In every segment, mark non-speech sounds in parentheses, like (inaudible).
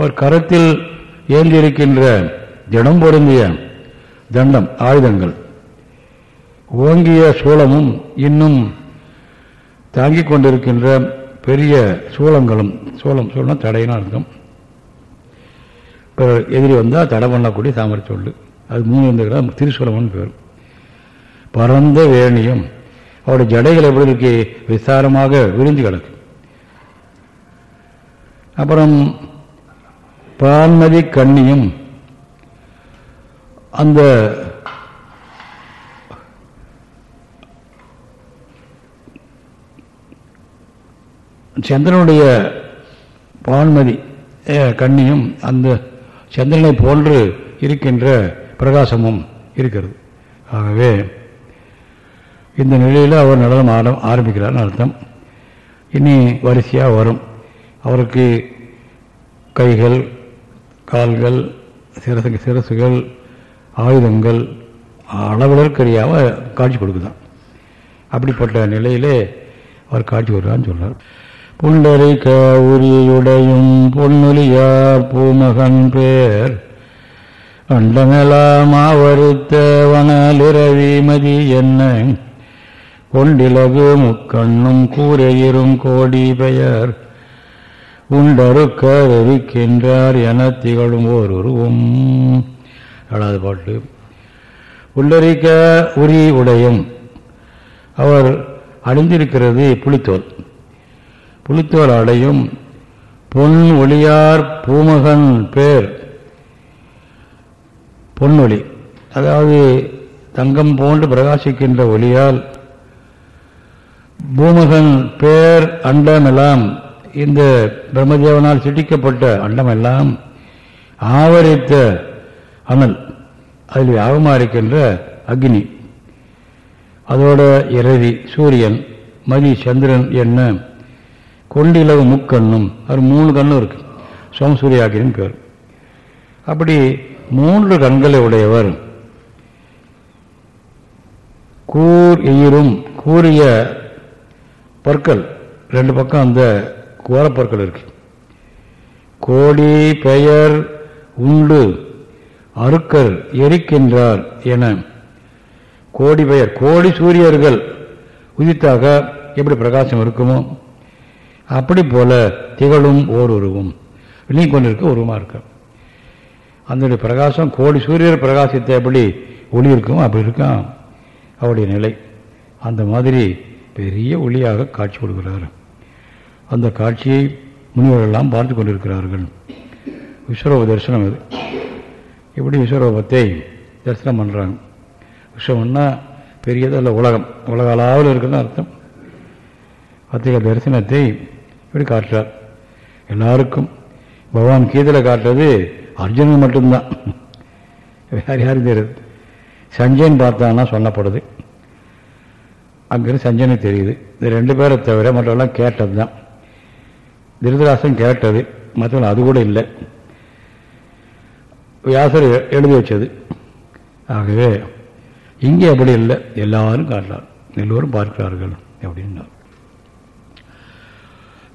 ஒரு கரத்தில் ஏந்தியிருக்கின்ற திடம் பொருந்திய தண்டம் ஆயுதங்கள். ஓங்கிய சூளமும் இன்னும் தாங்கிக் கொண்டிருக்கின்ற பெரிய சூளங்களும் சூளம் சூளம் தடையினா அர்த்தம். இப்போ எதிரி வந்தால் தடை பண்ணக்கூடிய தாமரை சொல்லு அது மூணு இருந்துக்கிறா திருசூலம்னு பேர். பரந்த வேணியும் அவருடைய ஜடைகள் எப்படி இருக்கு? விசாரமாக விரிஞ்சு கிடக்கு. அப்புறம் பான்மதி கண்ணியும் அந்த சந்திரனுடைய பான்மதி கண்ணியும் அந்த சந்திரனை போன்று இருக்கின்ற பிரகாசமும் இருக்கிறது. ஆகவே இந்த நிலையில் அவர் நடனம் ஆட ஆரம்பிக்கிறார்னு அர்த்தம். இனி வரிசையாக வரும். அவருக்கு கைகள் கால்கள் சிரசு சிரசுகள் ஆயுதங்கள் அளவிலற்கரியாக காட்சி கொடுக்குதான். அப்படிப்பட்ட நிலையிலே அவர் காட்சி வருவான்னு சொல்றார். புண்டரை கவுரியுடையும் பொன்னொலியார் பூமகன் பேர் அண்டமெலாம் ஆவரித்த வனலிரவி மதி என்ன கொண்டிலகு முக்கண்ணும் கூரையிரும் கோடி பெயர். உண்டருக்க வெறிக்கின்றார் என திகழும் ஓர் உருவம் ஏழாவது பாட்டு. உள்ளரிக்க உரி உடையும். அவர் அணிந்திருக்கிறது புலித்தோல். புலித்தோல் அடையும் பொன் ஒளியார் பூமகன் பேர். பொன்னொளி அதாவது தங்கம் போன்று பிரகாசிக்கின்ற ஒளியால் பூமகன் பேர் அண்டமெல்லாம் இந்த பிரம்மதேவனால் சிட்டிக்கப்பட்ட அண்டமெல்லாம் ஆவரித்த அனல் அதில் யாகமாக இருக்கின்ற அக்னி அதோட இரவி சூரியன் மதி சந்திரன் என்ன கொண்டிலவு முக்கண்ணும் அது மூணு கண்ணும் இருக்கு சோமசூரியாக்கின்னு பேர். அப்படி மூன்று கண்களை உடையவர் கூர் எயிரும் கூறிய பற்கள் ரெண்டு பக்கம் அந்த கோரப்பற்கள் இருக்கு. கோடி பெயர் உண்டு. அருக்கர் எரிக்கின்றார் என. கோடி பெயர் கோடி சூரியர்கள். உதித்தாக எப்படி பிரகாசம் இருக்குமோ அப்படி போல திகழும் ஓர் உருவம் நீ கொண்டிருக்க உருவமாக இருக்க. அந்த பிரகாசம் கோடி சூரியர் பிரகாசித்த எப்படி ஒளி இருக்குமோ அப்படி இருக்கான் அவருடைய நிலை. அந்த மாதிரி பெரிய ஒளியாக காட்சி கொடுக்குறாரு. அந்த காட்சியை முனிவர்களெல்லாம் பார்த்து கொண்டிருக்கிறார்கள். விஸ்வரூப தரிசனம் இது இப்படி விஸ்வரூபத்தை தரிசனம் பண்ணுறாங்க விஸ்வம்னா பெரியதல்ல உலகம். உலக அளவில் இருக்குன்னு அர்த்தம். அத்தகைய தரிசனத்தை இப்படி காட்டுறார்? எல்லாருக்கும் பகவான் கீதையில் காட்டுறது அர்ஜுனன் மட்டும்தான். வேறு யாரும் தெரியுது. சஞ்சயன் பார்த்தான்னா சொல்லப்படுது. அங்கிருந்து சஞ்சயனுக்கு தெரியுது. இந்த ரெண்டு பேரை தவிர மற்றவெல்லாம் கேட்டது தான் திருதராசன் கேட்டது மற்றவர்கள் அது கூட இல்லை. வியாசர் எழுதி வச்சது. ஆகவே இங்கே அப்படி இல்லை. எல்லாரும் காட்டலாம். எல்லோரும் பார்க்கிறார்கள் அப்படின்னார்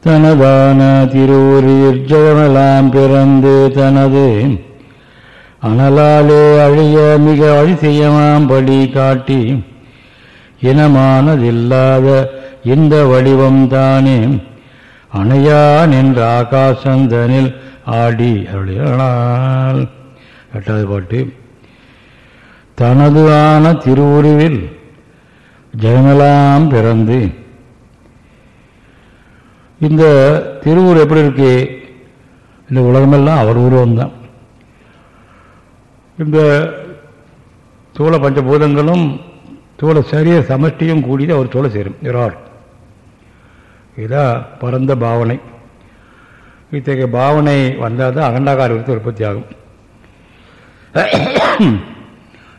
தனதான திருவுரில் ஜோனலாம் பிறந்து தனது அனலாலே அழிய மிக அதிசயமாம்படி காட்டி இனமானதில்லாத இந்த வடிவம் அணையா நின்ற ஆகாசந்தனில் ஆடி அருளினால் எட்டாவது பாட்டு. தனது ஆன திருவுருவில் ஜெகமெல்லாம் பிறந்து. இந்த திருவுரு எப்படி இருக்கு? இந்த உலகமெல்லாம் அவர் உருவம்தான். இந்த தூள பஞ்சபூதங்களும் தூள சரிய சமஷ்டியும் கூடியது அவர் தோளை சேரும் இரார் இதுதான் பரந்த பாவனை. இத்தகைய பாவனை வந்தால் தான் அகண்டாகார விருத்தி உற்பத்தி ஆகும்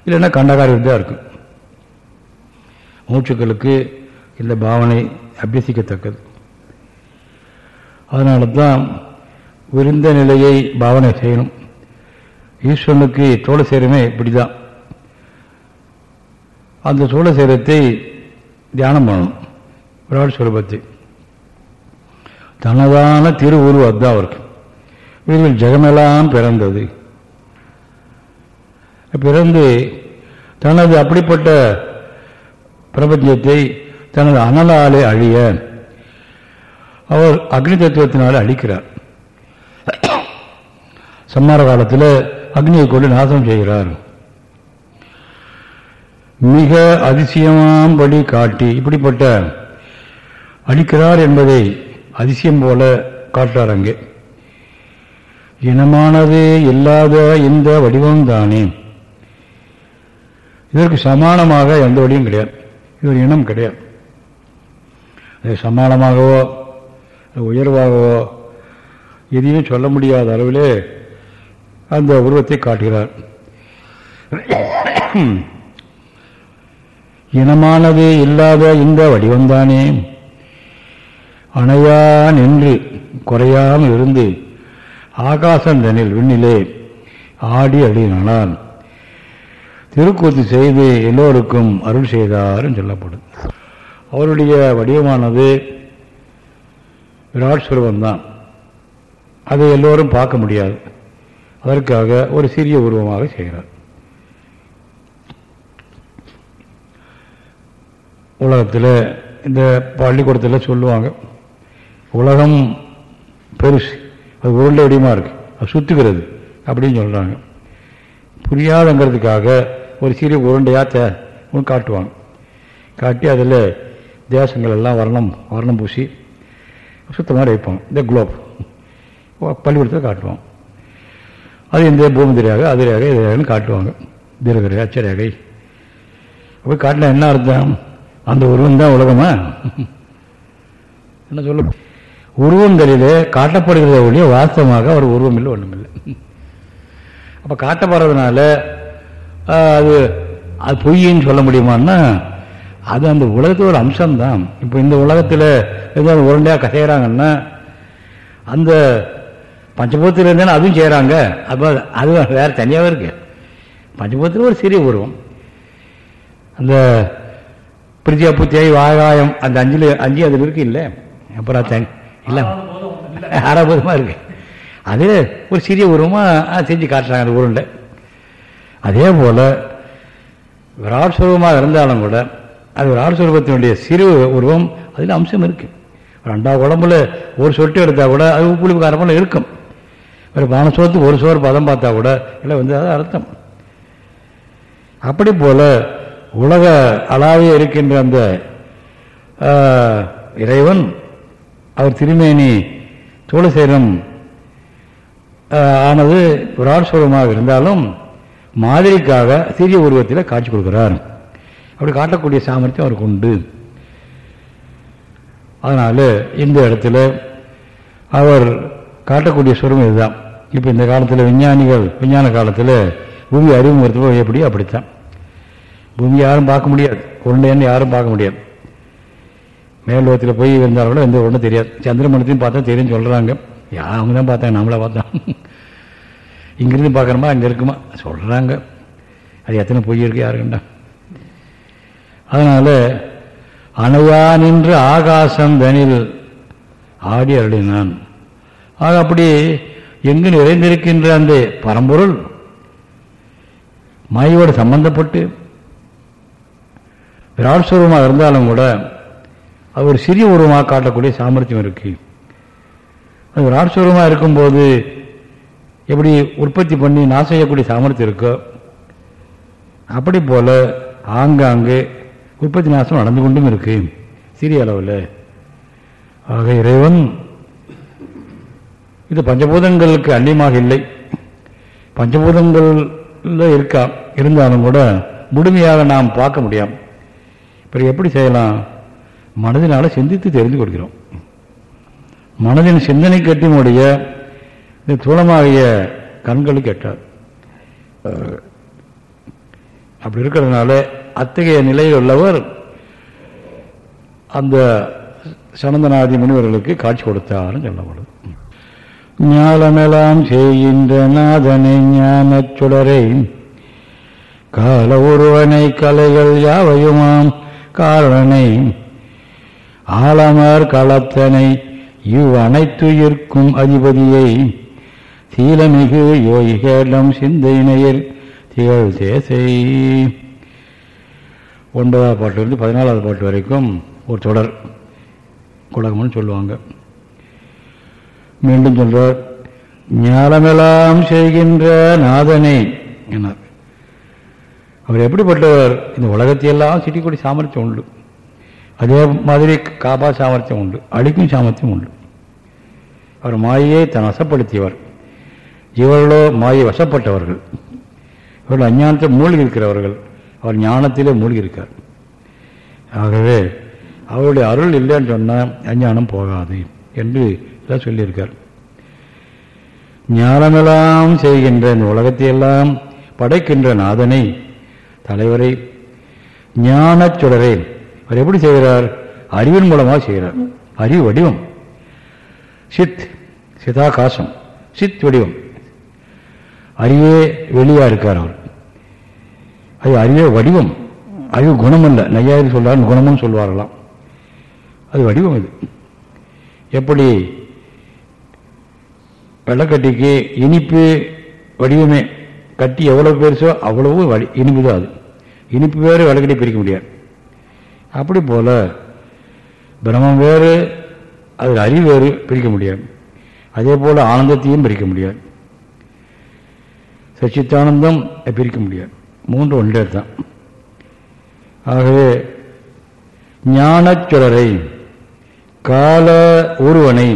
இல்லைன்னா கண்டாகார விருத்தாக இருக்கும். மூச்சுக்களுக்கு இந்த பாவனை அபியசிக்கத்தக்கது. அதனால தான் விருந்த நிலையை பாவனை செய்யணும். ஈஸ்வரனுக்கு தோழ சேரமே இப்படிதான். அந்த சோழ சேரத்தை தியானம் பண்ணணும். விராட் சுரூபத்தை தனதான திரு உருவம் அவருக்கு. இவர்கள் ஜெகமெல்லாம் பிறந்தது. பிறந்து தனது அப்படிப்பட்ட பிரபஞ்சத்தை தனது அனலாலே அழிய அவர் அக்னி தத்துவத்தினாலே அழிக்கிறார். சம்மார காலத்தில் அக்னியை கொண்டு நாசம் செய்கிறார். மிக அதிசயமாம்படி காட்டி இப்படிப்பட்ட அழிக்கிறார் என்பதை அதிசயம் போல காட்டார் அங்கே இனமானது இல்லாத இந்த வடிவம் தானே இதற்கு சமானமாக எந்த வடிவும் கிடையாது. இது ஒரு இனம் கிடையாது. அது சமானமாகவோ உயர்வாகவோ எதையும் சொல்ல முடியாத அளவிலே அந்த உருவத்தை காட்டுகிறார். இனமானது இல்லாத இந்த வடிவம்தானே. அணையான் என்று குறையாமல் இருந்து ஆகாசந்தனில் விண்ணிலே ஆடி அடினான் திருக்கூத்து செய்து எல்லோருக்கும் அருள் செய்தாரும் சொல்லப்படும். அவருடைய வடிவமானது விராட் சுரூபந்தான் அதை எல்லோரும் பார்க்க முடியாது. அதற்காக ஒரு சிறிய உருவமாக செய்கிறார். உலகத்தில் இந்த பள்ளிக்கூடத்தில் சொல்லுவாங்க உலகம் பெருசு. அது உருண்டை வடிவமாக இருக்கு? அது சுற்றுகிறது அப்படின்னு சொல்கிறாங்க புரியாதங்கிறதுக்காக ஒரு சிறிய உருண்டையாக காட்டுவாங்க. காட்டி அதில் தேசங்கள் எல்லாம் வர்ணம் வர்ணம் பூசி சுத்தமாக வைப்போம் இந்த குளோப் பள்ளிக்கூடத்தில் காட்டுவோம் அது இந்த பூமி திரையாக அது ரேகை காட்டுவாங்க. தீர்கரேகை அச்சரேகை அப்போ காட்டினா என்ன அர்த்தம்? அந்த உருவம் தான் உலகமா? (laughs) என்ன சொல்ல உருவங்களிலே காட்டப்படுகிறத ஒழிய வாஸ்தவமாக அவர் உருவம் இல்லை ஒன்றுமில்லை அப்போ காட்டப்படுறதுனால அது அது பொய்ன்னு சொல்ல முடியுமான்னா அது அந்த உலகத்தோட ஒரு அம்சம்தான். இப்போ இந்த உலகத்தில் எதாவது உருண்டையாக கசைகிறாங்கன்னா அந்த பஞ்சபூத்தில் இருந்தாலும் அதுவும் செய்கிறாங்க அப்போ அது வேறு தனியாகவே இருக்கு. பஞ்சபூத்தில் ஒரு சிறிய உருவம். அந்த பிரித்தியா புத்தியாய் வாகாயம் அந்த அஞ்சில் அஞ்சு அதில் இருக்கு இல்லை? அப்புறம் தனி இல்லை. ஆறாபதமாக இருக்கு? அது ஒரு சிறிய உருவமாக செஞ்சு காட்டுறாங்க அந்த உருண்டை அதே போல் விராட் சுரூபமாக இருந்தாலும் கூட அது விராட் சுரூபத்தினுடைய சிறு உருவம் அதில் அம்சம் இருக்கு. ரெண்டாவது உடம்புல ஒரு சொட்டு எடுத்தால் கூட அது உப்புளிப்பு காரமெல்லாம் இருக்கும். ஒரு பானசோரத்துக்கு ஒரு சோறு பதம் பார்த்தா கூட இல்லை வந்து அது அர்த்தம். அப்படி போல உலக அளாவே இருக்கின்ற அந்த இறைவன் அவர் திருமேனி சோழசேரம் ஆனது விராட் இருந்தாலும் மாதிரிக்காக சிறிய உருவத்தில் காட்சி கொடுக்கிறார். அப்படி காட்டக்கூடிய சாமர்த்தியம் அவருக்கு உண்டு. அதனால் இந்த இடத்துல அவர் காட்டக்கூடிய சுரம் இதுதான். இப்போ இந்த காலத்தில் விஞ்ஞானிகள் விஞ்ஞான காலத்தில் பூமி அறிமுகத்தில் எப்படி அப்படித்தான். பூமி யாரும் பார்க்க முடியாது. உருண்டைன்னு யாரும் பார்க்க முடியாது. மேலோகத்தில் போய் இருந்தால் கூட எந்த ஒன்றும் தெரியாது. சந்திரமணத்தையும் பார்த்தா தெரியும் சொல்கிறாங்க யா அவங்க தான் பார்த்தாங்க நம்மளை பார்த்தோம் இங்கிருந்து பார்க்குறோமா அங்கே இருக்குமா? சொல்கிறாங்க அது எத்தனை பொய் இருக்கு யாருக்குண்டா? அதனால் அணையா நின்று ஆகாசம் தனில் ஆடி அருளினான். ஆக அப்படி எங்கு நிறைந்திருக்கின்ற அந்த பரம்பொருள் மாயோடு சம்பந்தப்பட்டு விராட் சுரூபமாக இருந்தாலும் கூட அது ஒரு சிறிய உருவமாக காட்டக்கூடிய சாமர்த்தியம் இருக்கு. அது ஒரு சுரூபமாக இருக்கும்போது எப்படி உற்பத்தி பண்ணி நாசம் செய்யக்கூடிய சாமர்த்தியம் இருக்கோ அப்படி போல ஆங்காங்கு உற்பத்தி நாசம் நடந்து கொண்டும் இருக்கு சிறிய அளவில். ஆக இறைவன் இது பஞ்சபூதங்களுக்கு அந்நியமாக இல்லை. பஞ்சபூதங்களில் இருக்கா இருந்தாலும் கூட முழுமையாக நாம் பார்க்க முடியும். இப்போ எப்படி செய்யலாம்? மனதினால சிந்தித்து தெரிந்து கொடுக்கிறோம் மனதின் சிந்தனை கட்டினுடைய இந்த தூளமாகிய கண்களுக்கு கேட்டார். அப்படி இருக்கிறதுனால அத்தகைய நிலையில் உள்ளவர் அந்த சனந்தநாதி முனிவர்களுக்கு காட்சி கொடுத்தாருன்னு சொல்லப்படுது. ஞாலமெல்லாம் செய்கின்ற நாதனை ஞானச் சுடரை கால ஒருவனை கலைகள் யாவையுமாம் காரணனை ஆலமர் களத்தனை இவ் அனைத்துயிர்க்கும் அதிபதியை. சீலமிகு யோகிகளிடம் சிந்தையினையில் திகழ் தேசை. ஒன்பதாவது பாட்டிலிருந்து பதினாலாவது பாட்டு வரைக்கும் ஒரு தொடர் குலகம்னு சொல்லுவாங்க. மீண்டும் சொல்றார் ஞானமெல்லாம் செய்கின்ற நாதனை என்னார் அவர் எப்படிப்பட்டவர்? இந்த உலகத்தையெல்லாம் சிட்டிக்குடி சாமர்த்தியம் உண்டு. அதே மாதிரி காப்பா சாமர்த்தியம் உண்டு அழிக்கும் சாமர்த்தியம் உண்டு. அவர் மாயையை தன் வசப்படுத்தியவர். இவர்களோ மாயை வசப்பட்டவர்கள். இவர்கள் அஞ்ஞானத்தில் மூழ்கி இருக்கிறவர்கள். அவர் ஞானத்திலே மூழ்கி இருக்கார். ஆகவே அவருடைய அருள் இல்லைன்னு சொன்னால் அஞ்ஞானம் போகாது என்று எல்லாம் சொல்லியிருக்கார். ஞானமெல்லாம் செய்கின்ற இந்த உலகத்தையெல்லாம் படைக்கின்ற நாதனை தலைவரை ஞானச் சுடரே. அவர் எப்படி செய்கிறார்? அறிவின் மூலமாக செய்கிறார். அறிவு வடிவம். சித் சிதாகாசம். சித் வடிவம். அறிவே வெளியா இருக்கார் அவர். அது அறிவே வடிவம். அறிவு குணம் அல்ல நையாயிரம் சொல்றார் குணமும் சொல்வார்களாம். அது வடிவம் இது. எப்படி? வெள்ளக்கட்டிக்கு இனிப்பு வடிவமே. கட்டி எவ்வளவு பெருசோ அவ்வளவு வடி இனிப்பு தான் அது. இனிப்பு வேறு வெள்ளக்கட்டி பிரிக்க முடியாது. அப்படி போல பிரம்மம் வேறு அதில் அறிவு வேறு பிரிக்க முடியாது. அதே போல ஆனந்தத்தையும் பிரிக்க முடியாது. சச்சித்தானந்தம் பிரிக்க முடியாது. மூன்று ஒன்றே தான். ஆகவே ஞானச்சுடரை கால ஒருவனை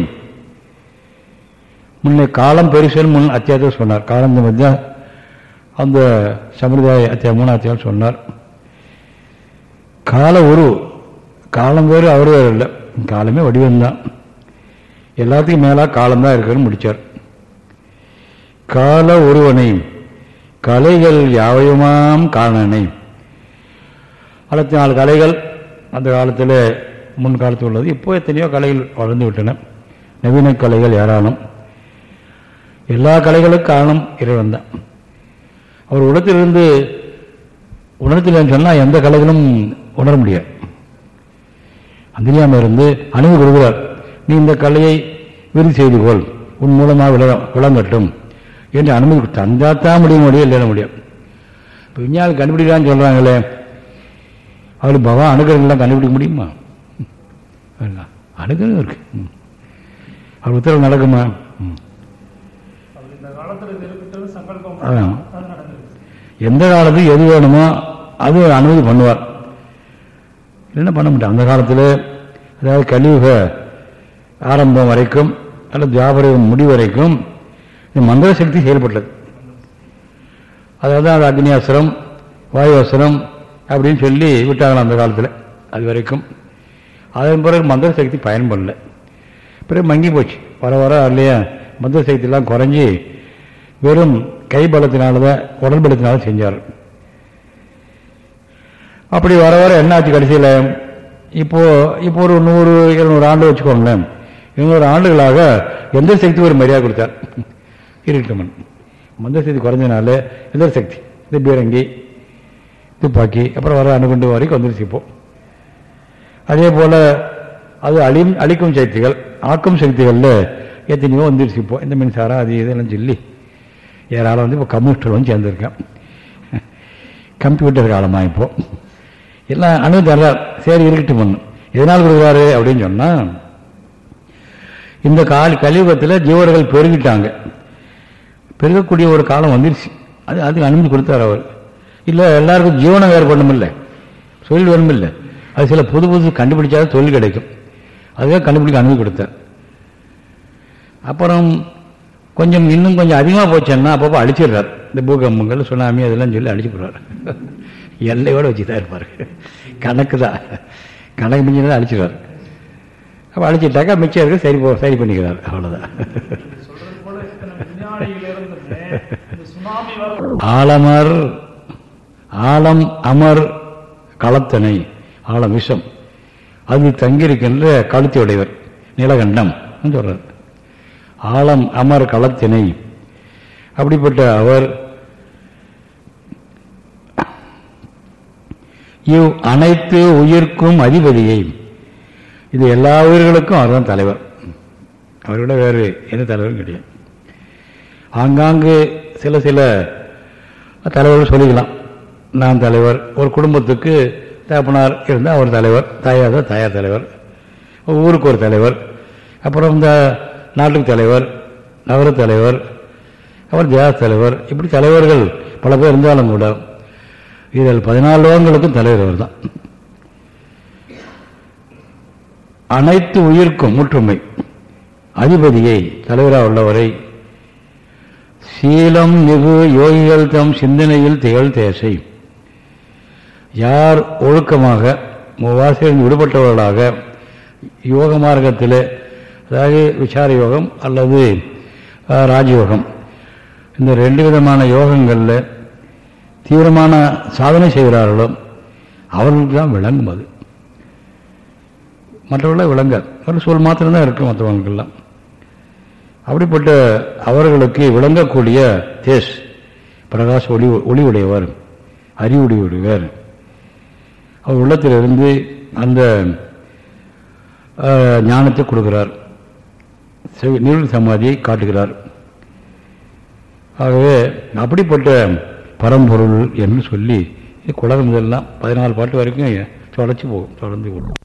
முன்னே காலம் பெருசன் முன் அத்தியாயத்தில் சொன்னார். காலம் மத்திய அந்த சம்பிரதாய அத்தியாயம் மூணு அத்தியாயம் சொன்னார். கால உரு காலம் வேறு அவர் வேறு இல்லை. காலமே வடிவம்தான் எல்லாத்துக்கும் மேலாக காலம்தான் இருக்குன்னு முடித்தார் கால ஒருவனை கலைகள் யாவையுமாம் காரணனை அறுபத்தி நாலு கலைகள் அந்த காலத்தில் முன் காலத்தில் உள்ளது. இப்போ எத்தனையோ கலைகள் வளர்ந்து விட்டன. நவீன கலைகள் ஏராளம். எல்லா கலைகளுக்கும் காரணம் இறைவன் தான். அவர் உலகத்திலிருந்து உணர்த்திலன்னு சொன்னால் எந்த கலைகளும் உணர முடியாது. அந்திரியாமல் இருந்து அணுகு கொடுக்கிறார் நீ இந்த கலையை விருதி செய்து கொள். உன் மூலமாக விள விளங்கட்டும். என்று அனுமதி தந்தாத்தான் முடிய முடியும் இல்லைன முடியும் இப்போ விஞ்ஞானம் கண்டுபிடிக்கலான்னு சொல்கிறாங்களே அவளுக்கு பவா அணுகர்கள்லாம் கண்டுபிடிக்க முடியுமா? அணுகலும் இருக்கு. அவர் உத்தரவு நடக்குமா? எந்த காலத்துக்கு எது வேணுமோ அது அனுமதி பண்ணுவார். என்ன பண்ண முடியும்? அந்த காலத்தில் அதாவது கலியுக ஆரம்பம் வரைக்கும் அல்லது வியாபாரம் முடி வரைக்கும் இந்த மந்திர சக்தி செயல்பட்டது. அதாவது அது அக்னி அசுரம் வாயு அப்படின்னு சொல்லி விட்டாங்களாம் அந்த காலத்தில் அது வரைக்கும். அதன் பிறகு மந்திர சக்தி பயன்படல. பிறகு மங்கி போச்சு. வர வர இல்லையா மந்திர சக்தியெல்லாம் குறைஞ்சி வெறும் கை பலத்தினால தான் உடல் பலத்தினால செஞ்சார். அப்படி வர வர என்ன ஆச்சு கடைசியில்? இப்போ இப்போ ஒரு நூறு இருநூறு ஆண்டு வச்சுக்கோங்களேன். இருநூறு ஆண்டுகளாக எந்த சக்தி ஒரு மரியாதை கொடுத்தார்? இருக்கட்டும் மந்த சக்தி குறைஞ்சனால எந்த சக்தி? இந்த பீரங்கி துப்பாக்கி அப்புறம் வர அணுகுண்டு வரைக்கும் வந்துருச்சு இப்போ. அதே போல் அது அழி அழிக்கும் சக்திகள் ஆக்கும் சக்திகளில் எத்தனையோ வந்துருச்சு இப்போ. இந்த மின்சாரம் அது இதெல்லாம் சொல்லி ஏராளம் வந்து இப்போ கம்ப்யூட்டர் வந்து சேர்ந்துருக்கேன். கம்ப்யூட்டர் காலமாக இப்போ. எல்லாம் அணு தர்றார் சரி இருக்கட்டும் பண்ணும் எதனால் கொடுக்குறாரு அப்படின்னு சொன்னால் இந்த கால கலியுகத்தில் ஜீவர்கள் பெருகிட்டாங்க. பெருகக்கூடிய ஒரு காலம் வந்துருச்சு. அது அதுக்கு அனுமதி கொடுத்தார் அவர். இல்லை எல்லாருக்கும் ஜீவனம் ஏற்படணும் இல்லை தொழில் வேணும் இல்லை அது சில புது புது கண்டுபிடிச்சாலும் தொழில் கிடைக்கும். அதுக்காக கண்டுபிடிக்க அனுமதி கொடுத்தார். அப்புறம் கொஞ்சம் இன்னும் கொஞ்சம் அதிகமாக போச்சேன்னா அப்பப்போ அழிச்சிடுறார். இந்த பூகம்பங்கள் சுனாமி அதெல்லாம் சொல்லி அழிச்சு போடுறார். எல்லையோடு வச்சு தான் இருப்பார். கணக்கு தான் கணக்கு மிஞ்சினதான் அழிச்சிடுவார் அப்போ அழிச்சிட்டாக்கா மிச்சம் இருக்க சரி போ சரி பண்ணிக்கிறார். அவ்வளோதான் ஆலமர் ஆலம் அமர் களத்தனை ஆலம் விஷம். அது தங்கியிருக்கின்ற கழுத்தியுடையவர் நீலகண்டம் சொல்றார். ஆலம் அமர் களத்தினை. அப்படிப்பட்ட அவர் இவ் அனைத்து உயிர்க்கும் அதிபதியை. இது எல்லா உயிர்களுக்கும் அவர்தான் தலைவர். அவரோட வேறு எந்த தலைவரும் கிடையாது. ஆங்காங்கு சில சில தலைவர்கள் சொல்லிக்கலாம். நான் தலைவர் ஒரு குடும்பத்துக்கு தகப்பனார் இருந்தால் அவர் தலைவர் தாயார் தான் தாயார் தலைவர் ஊருக்கு ஒரு தலைவர் அப்புறம் இந்த நாட்டுக்கு தலைவர் நகர தலைவர் அப்புறம் தேச தலைவர் இப்படி தலைவர்கள் பல பேர் இருந்தாலும் கூட இதில் பதினாலு லோகங்களுக்கும் தலைவர் அவர் தான் அனைத்து உயிர்க்கும் முற்றுமை அதிபதியை தலைவராக உள்ளவரை சீலம் மிகு யோகிகள் தம் சிந்தனையில் திகழ் தேசை. யார் ஒழுக்கமாக வாசலில் விடுபட்டவர்களாக யோக மார்க்கத்தில் அதாவது விசார யோகம் அல்லது ராஜயோகம். இந்த ரெண்டு விதமான யோகங்களில் தீவிரமான சாதனை செய்கிறார்களோ அவர்களுக்கு தான் விளங்கும் அது மற்றவர்கள விளங்க ஒரு சொல் மாத்திரம்தான் இருக்கும் மற்றவங்களுக்கெல்லாம். அப்படிப்பட்ட அவர்களுக்கு விளங்கக்கூடிய தேஸ் பிரகாஷ் ஒளி ஒளி உடையவர் அறிவுடையவர். அவர் உள்ளத்திலிருந்து அந்த ஞானத்தை கொடுக்கிறார். நீர் சமாதியை காட்டுகிறார். ஆகவே அப்படிப்பட்ட பரம்பொருள் என்று சொல்லி குளம் இதெல்லாம் பதினாலு பாட்டு வரைக்கும் தொடச்சி போகும் தொடர்ந்து போடும்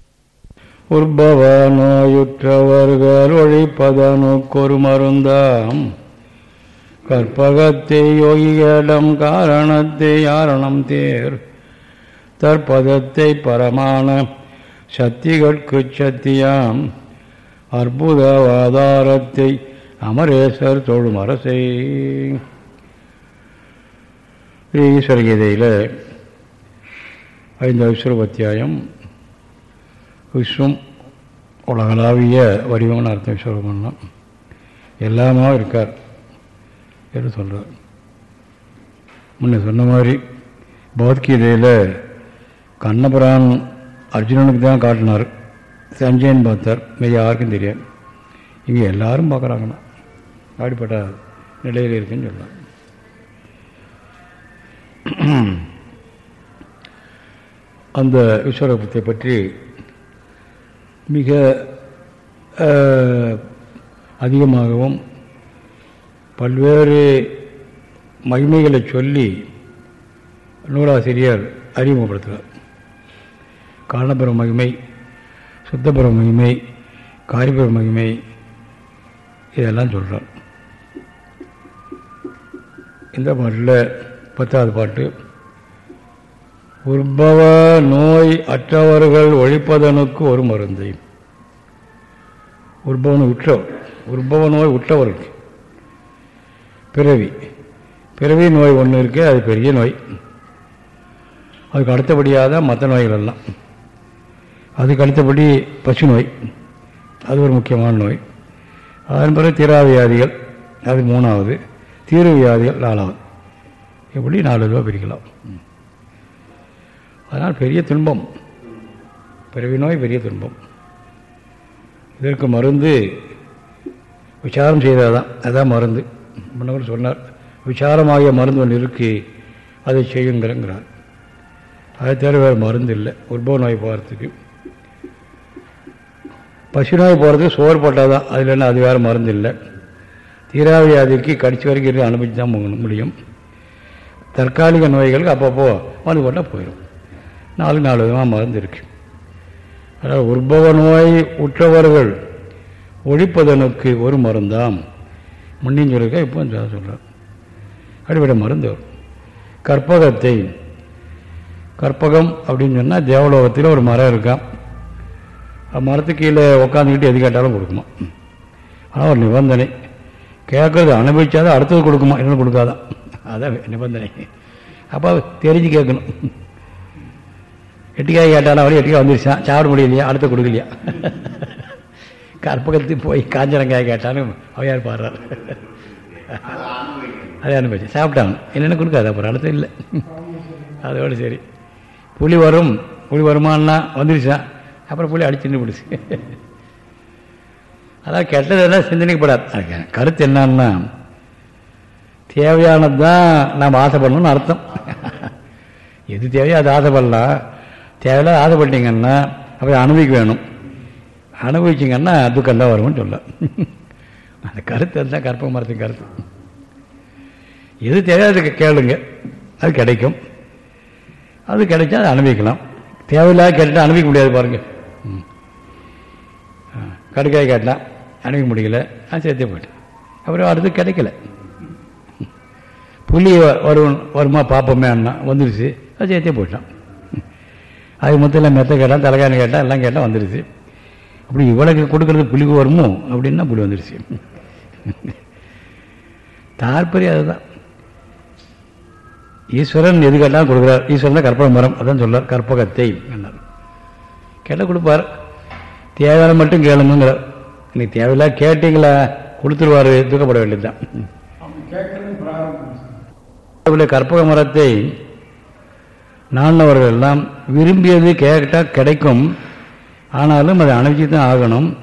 உற்பவ நோயுற்றவர்கள் ஒழிப்பதனுக்கொரு மருந்தாம். கற்பகத்தை யோகிகளிடம் காரணத்தை யாரணம் தேர். தற்பதத்தை பரமான சக்திகட்கு சத்தியாம் அற்புதவாதாரத்தை அமரேசர் தொழுமரசை. ஈஸ்வர கீதையில் ஐந்தாவது விஸ்வரூபத்தியாயம் விஸ்வம் உலகளாவிய வடிவம்னு அர்த்தம் விஸ்வரூபம்னா எல்லாமே இருக்கார் என்று சொல்கிறார் முன்ன சொன்ன மாதிரி பகவத்கீதையில் கண்ணபுரான் அர்ஜுனனுக்கு தான் காட்டினார். சஞ்சயன் பார்த்தார். மீது யாருக்கும் தெரியாது. இங்கே எல்லாரும் பார்க்குறாங்கண்ணா. அப்படிப்பட்ட நிலையில் இருக்குன்னு சொல்லலாம் அந்த விஸ்வரூபத்தை பற்றி மிக அதிகமாகவும் பல்வேறு மகிமைகளை சொல்லி நூலாசிரியர் அறிமுகப்படுத்துகிறார். காரணபுர மகிமை சுத்தபுர மகிமை காரிபுர மகிமை இதெல்லாம் சொல்கிறார் இந்த பாட்டில் பத்தாவது பாட்டு. உற்பவ நோய் அற்றவர்கள் ஒழிப்பதனுக்கு ஒரு மருந்து. உற்பவன் உற்றவர் உற்பவ நோய் உற்றவர்கள். பிறவி. பிறவி நோய் ஒன்று இருக்கு அது பெரிய நோய். அதுக்கு அடுத்தபடியாக தான் மற்ற நோய்கள் எல்லாம் அதுக்கு அடுத்தபடி பசு நோய். அது ஒரு முக்கியமான நோய். அதன் பிறகு தீராவியாதிகள் அது மூணாவது. தீர்வு வியாதிகள் நாலாவது. எப்படி நாலு ரூபா பிரிக்கலாம். அதனால் பெரிய துன்பம். பிறவி நோய் பெரிய துன்பம். இதற்கு மருந்து விசாரம் செய்தால் தான் அதுதான் மருந்து. முன்னவர் சொன்னார் விசாரமாகிய மருந்து ஒன்று இருக்கு அதை செய்யுங்கிறங்கிறார் அதை தவிர வேறு மருந்து இல்லை. உற்பவ நோய் போகிறதுக்கு. பசு நோய் போகிறதுக்கு சோறு போட்டால் தான். அதில் இல்லைன்னா அது வேறு மருந்து இல்லை. தீராவியாதிக்கு கடிச்சு வரைக்கும் இருக்கு அனுபவிச்சு தான் முடியும். தற்காலிக நோய்களுக்கு அப்பப்போ மருந்து போட்டால் போயிடும் நாலு நாலு விதமாக மருந்து இருக்கு. அதாவது உற்பவ நோய் உற்றவர்கள் ஒழிப்பதனுக்கு ஒரு மருந்தாம். முன்னின் இப்போ சொல்கிறார் அடிப்படை மருந்து கற்பகத்தை கற்பகம் அப்படின்னு சொன்னால் தேவலோகத்தில் ஒரு மரம் இருக்கான் மரத்துக்கு கீழே உட்காந்துக்கிட்டு எது கேட்டாலும் கொடுக்குமா? ஆனால் ஒரு நிபந்தனை. கேட்குறது அனுபவிச்சாதான் அடுத்தது கொடுக்குமா? இன்னும் கொடுக்காதான். அதான் நிபந்தனை. அப்போ தெரிஞ்சு கேட்கணும். எட்டுக்காய் கேட்டாலும் அவரே எட்டுக்காய் வந்துருச்சான் சாப்பிட முடியலையா? அடுத்த கொடுக்கலையா? கற்பகத்துக்கு போய் காஞ்சரங்காய் கேட்டாலும் அவையார் பாடுறார் அதே அனுபவிச்சு சாப்பிட்டாங்க. என்னென்ன கொடுக்காது? அப்புறம் அடுத்து இல்லை. அதோடு சரி. புளி வரும். புளி வருமானா வந்துருச்சான் அப்புறம் புளி அடிச்சுன்னு பிடிச்சி. அதான் கெட்டது சிந்தனைக்கப்படாது கருத்து என்னன்னா தேவையானது தான் நாம் ஆசைப்படணும்னு அர்த்தம். எது தேவையோ அது ஆசைப்படலாம் தேவையில்லாத ஆசைப்பட்டீங்கன்னா அப்படி அனுபவிக்க வேணும். அனுபவிச்சிங்கன்னா துக்கம் தான் வரும்னு சொல்ல. அந்த கருத்து அதுதான் கற்பக மரத்தின் கருத்து. எது தேவையாதுக்கு கேளுங்க. அது கிடைக்கும். அது கிடைச்சா அதை அனுபவிக்கலாம். தேவையில்லாத கேட்டால் அனுபவிக்க முடியாது பாருங்க. ம். கடுக்காய் கேட்டால் அனுபவிக்க முடியல. நான் சேர்த்தே போயிட்டேன் அப்புறம் அடுத்து கிடைக்கல. புலி வரும் வருமா பார்ப்போமே அண்ணா. வந்துடுச்சு அது சேர்த்தே போயிட்டான் அது மொத்தம் மெத்த கேட்டான் தலைகாணி கேட்டான் எல்லாம் கேட்டால் வந்துடுச்சு அப்படி இவ்வளவு கொடுக்கறது புலிக்கு வருமோ அப்படின்னா புலி வந்துடுச்சு தாற்பரிய அதுதான். ஈஸ்வரன் எது கேட்டாலும் கொடுக்குறார். ஈஸ்வரன் தான் கற்பக மரம். அதான் சொல்றார் கற்பகத்தை என்னார் கேட்டால் கொடுப்பார். தேவையான மட்டும் கேளுங்கிறார் இன்னைக்கு தேவையில்லா கேட்டீங்களா? கொடுத்துருவாரு தூக்கப்பட வேண்டியதுதான். உள்ள கற்பக மரத்தை நானவர்கள் எல்லாம் விரும்பியது கேட்டால் கிடைக்கும். ஆனாலும் அதை அணைச்சி தான் ஆகணும்.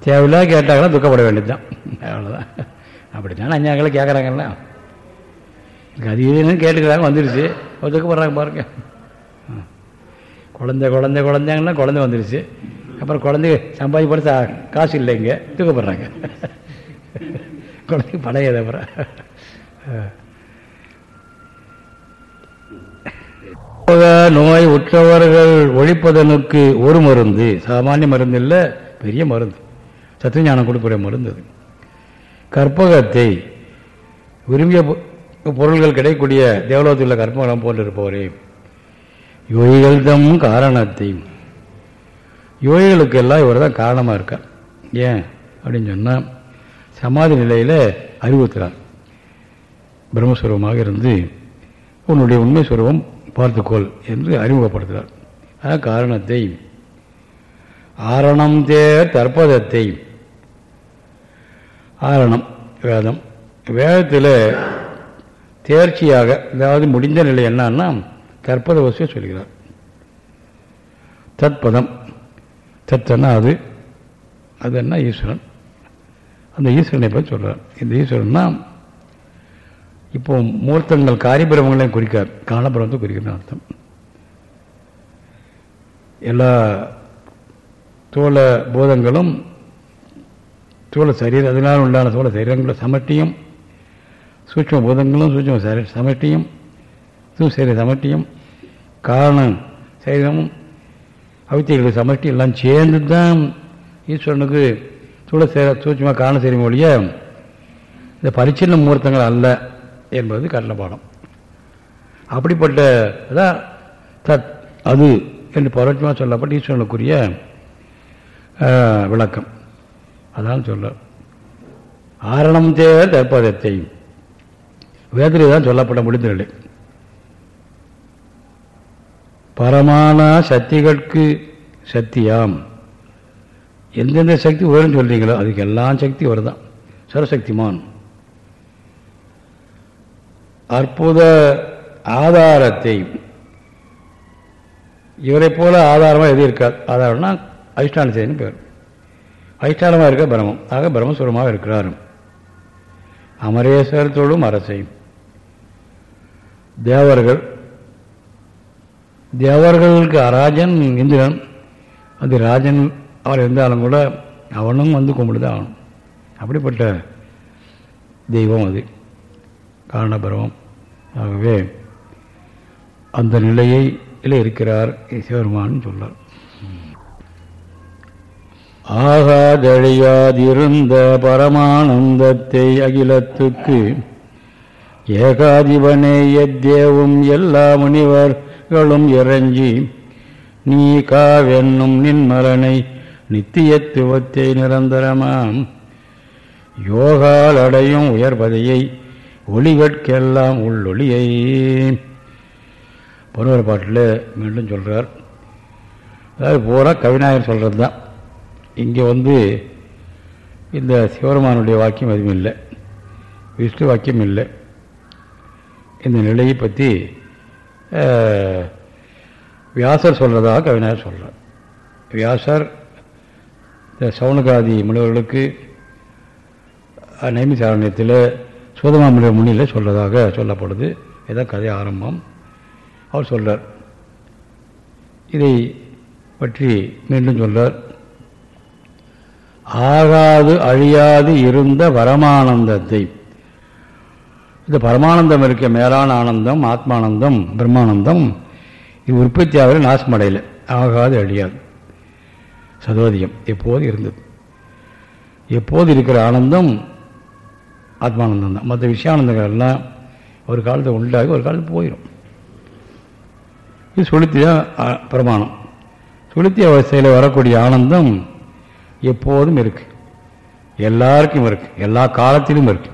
தேவையில்லாத கேட்டாங்களா துக்கப்பட வேண்டியதுதான். அவ்வளோதான் அப்படித்தானே அஞ்சாங்களை கேட்குறாங்கல்ல அது இதுன்னு கேட்டுக்கிறாங்க வந்துருச்சு. ஒரு துக்கப்படுறாங்க பாருங்க. ஆ. குழந்தை குழந்தை குழந்தைங்கன்னா குழந்தை வந்துருச்சு. அப்புறம் குழந்தை சம்பாதி படுத்த காசு இல்லைங்க தூக்கப்படுறாங்க. குழந்தைக்கு பழையது அப்புறம் ஆ. கற்பக நோய் உற்றவர்கள் ஒழிப்பதனுக்கு ஒரு மருந்து சாமானிய மருந்து இல்லை பெரிய மருந்து. சத்தியஞானம் கொடுக்கிற மருந்து அது. கற்பகத்தை விரும்பிய பொ- பொருள்கள் கிடைக்கக்கூடிய தேவலோகத்தில் உள்ள கற்பகம் போன்றிருப்பவரே யோகிகள் தம் காரணத்தை. யோகிகளுக்கெல்லாம் இவர் தான் காரணமாக இருக்கார் ஏன்? அப்படின்னு சொன்னால் சமாதி நிலையில் அறிவுறுத்துறார். பிரம்மஸ்வரூபமாக இருந்து உன்னுடைய உண்மை சுரூபம் பார்த்துக்கொள் என்று அறிமுகப்படுத்துகிறார். அதான் காரணத்தை. ஆரணம் தேர் தற்பதத்தை. ஆரணம் வேதம். வேதத்தில் தேர்ச்சியாக அதாவது முடிந்த நிலை என்னன்னா தற்பத வசுவை சொல்கிறார். தத்பதம் தத்தன்னா அது அது என்ன ஈஸ்வரன்? அந்த ஈஸ்வரனை பற்றி சொல்கிறார் இந்த ஈஸ்வரன்னா இப்போ மூர்த்தங்கள் காரிபிரமங்களையும் குறிக்கார். காலபிரமத்தை குறிக்கிறது அர்த்தம். எல்லா தோள போதங்களும் தோள சரீரம் அதனால் உண்டான தோள சரீரங்களும் சமட்டியும் சூட்சம பூதங்களும் சூட்சம சரீர சமட்டியும் சரீர சமட்டியும் காரணம் சரீரமும் அவித்தைகளுக்கு சமட்டி எல்லாம் சேர்ந்து தான் ஈஸ்வரனுக்கு தூள சேர சூட்சமாக காரண செய்யும் ஒழிய இந்த பரிச்சின்ன முகூர்த்தங்கள் அல்ல. என்பது கண்ண அப்படிப்பட்ட தத் அது என்று பரோட்சமாக சொல்லப்பட்ட ஈஸ்வரனுக்குரிய விளக்கம். அதான் சொல்ல. ஆரணம் தேவ தற்பதத்தை. வேதனை தான் சொல்லப்பட முடிந்ததில்லை பரமான சக்திகளுக்கு சக்தியாம். எந்தெந்த சக்தி வரும்னு சொல்கிறீங்களோ அதுக்கு எல்லாம் சக்தி வருதான். சரசக்திமான். அற்புத ஆதாரத்தை இவரை போல ஆதாரமாக எது இருக்காது ஆதாரம்னா அதிஷ்டான செய்தின்னு பேர். அதிஷ்டானமாக இருக்க பிரமம் ஆக பிரம்மஸ்வரமாக இருக்கிறார். அமரேஸ்வரர் தொழும் அரசை. தேவர்கள் தேவர்களுக்கு அராஜன் இந்திரன். அது ராஜன் அவர் இருந்தாலும் கூட அவனும் வந்து கும்பிடுதான் ஆகணும். அப்படிப்பட்ட தெய்வம் அது. காரணபரவம். ஆகவே அந்த நிலையை இல்லை இருக்கிறார் சிவருமான் சொல்றார். ஆகாதழியாதிருந்த பரமானந்தத்தை அகிலத்துக்கு ஏகாதிபனே எத்தேவும் எல்லா முனிவர்களும் இறஞ்சி நீ காவென்னும் நின்மலனை நித்தியத்துவத்தை நிரந்தரமாம். யோகால் அடையும் உயர்பதையை ஒளிகட்கெல்லாம் உள்ளொளியை. பொருவர் பாட்டில் மீண்டும் சொல்கிறார் அதாவது பூரா கவிநாயகர் சொல்கிறது தான் இங்கே வந்து இந்த சிவருமானுடைய வாக்கியம் எதுவும் இல்லை. விஷ்ணு வாக்கியம் இல்லை. இந்த நிலையை பற்றி வியாசர் சொல்கிறதாக கவிநாயகர் சொல்கிறார் வியாசர் இந்த சவுனகாதி முனிவர்களுக்கு நைமிசாரண்யத்தில் சோதமாமுனிய முன்னிலை சொல்றதாக சொல்லப்படுது. இதான் கதை ஆரம்பம். அவர் சொல்றார் இதை பற்றி மீண்டும் சொல்றார் ஆகாது அழியாது இருந்த பரமானந்தத்தை. இந்த பரமானந்தம் இருக்க மேலான ஆனந்தம் ஆத்மானந்தம் பிரம்மானந்தம் இது உற்பத்தி ஆகிற நாசமடையில். ஆகாது அழியாது. சதோதியம் எப்போது இருந்தது? எப்போது இருக்கிற ஆனந்தம்? ஆத்மானந்தம் தான். மற்ற விஷயானந்தங்கள் எல்லாம் ஒரு காலத்தை உண்டாகி ஒரு காலத்து போயிடும் இது சுளுத்தியா பிரமாணம். சுளுத்தி அவஸ்தையில் வரக்கூடிய ஆனந்தம் எப்போதும் இருக்கு. எல்லாருக்கும் இருக்கு. எல்லா காலத்திலும் இருக்கு.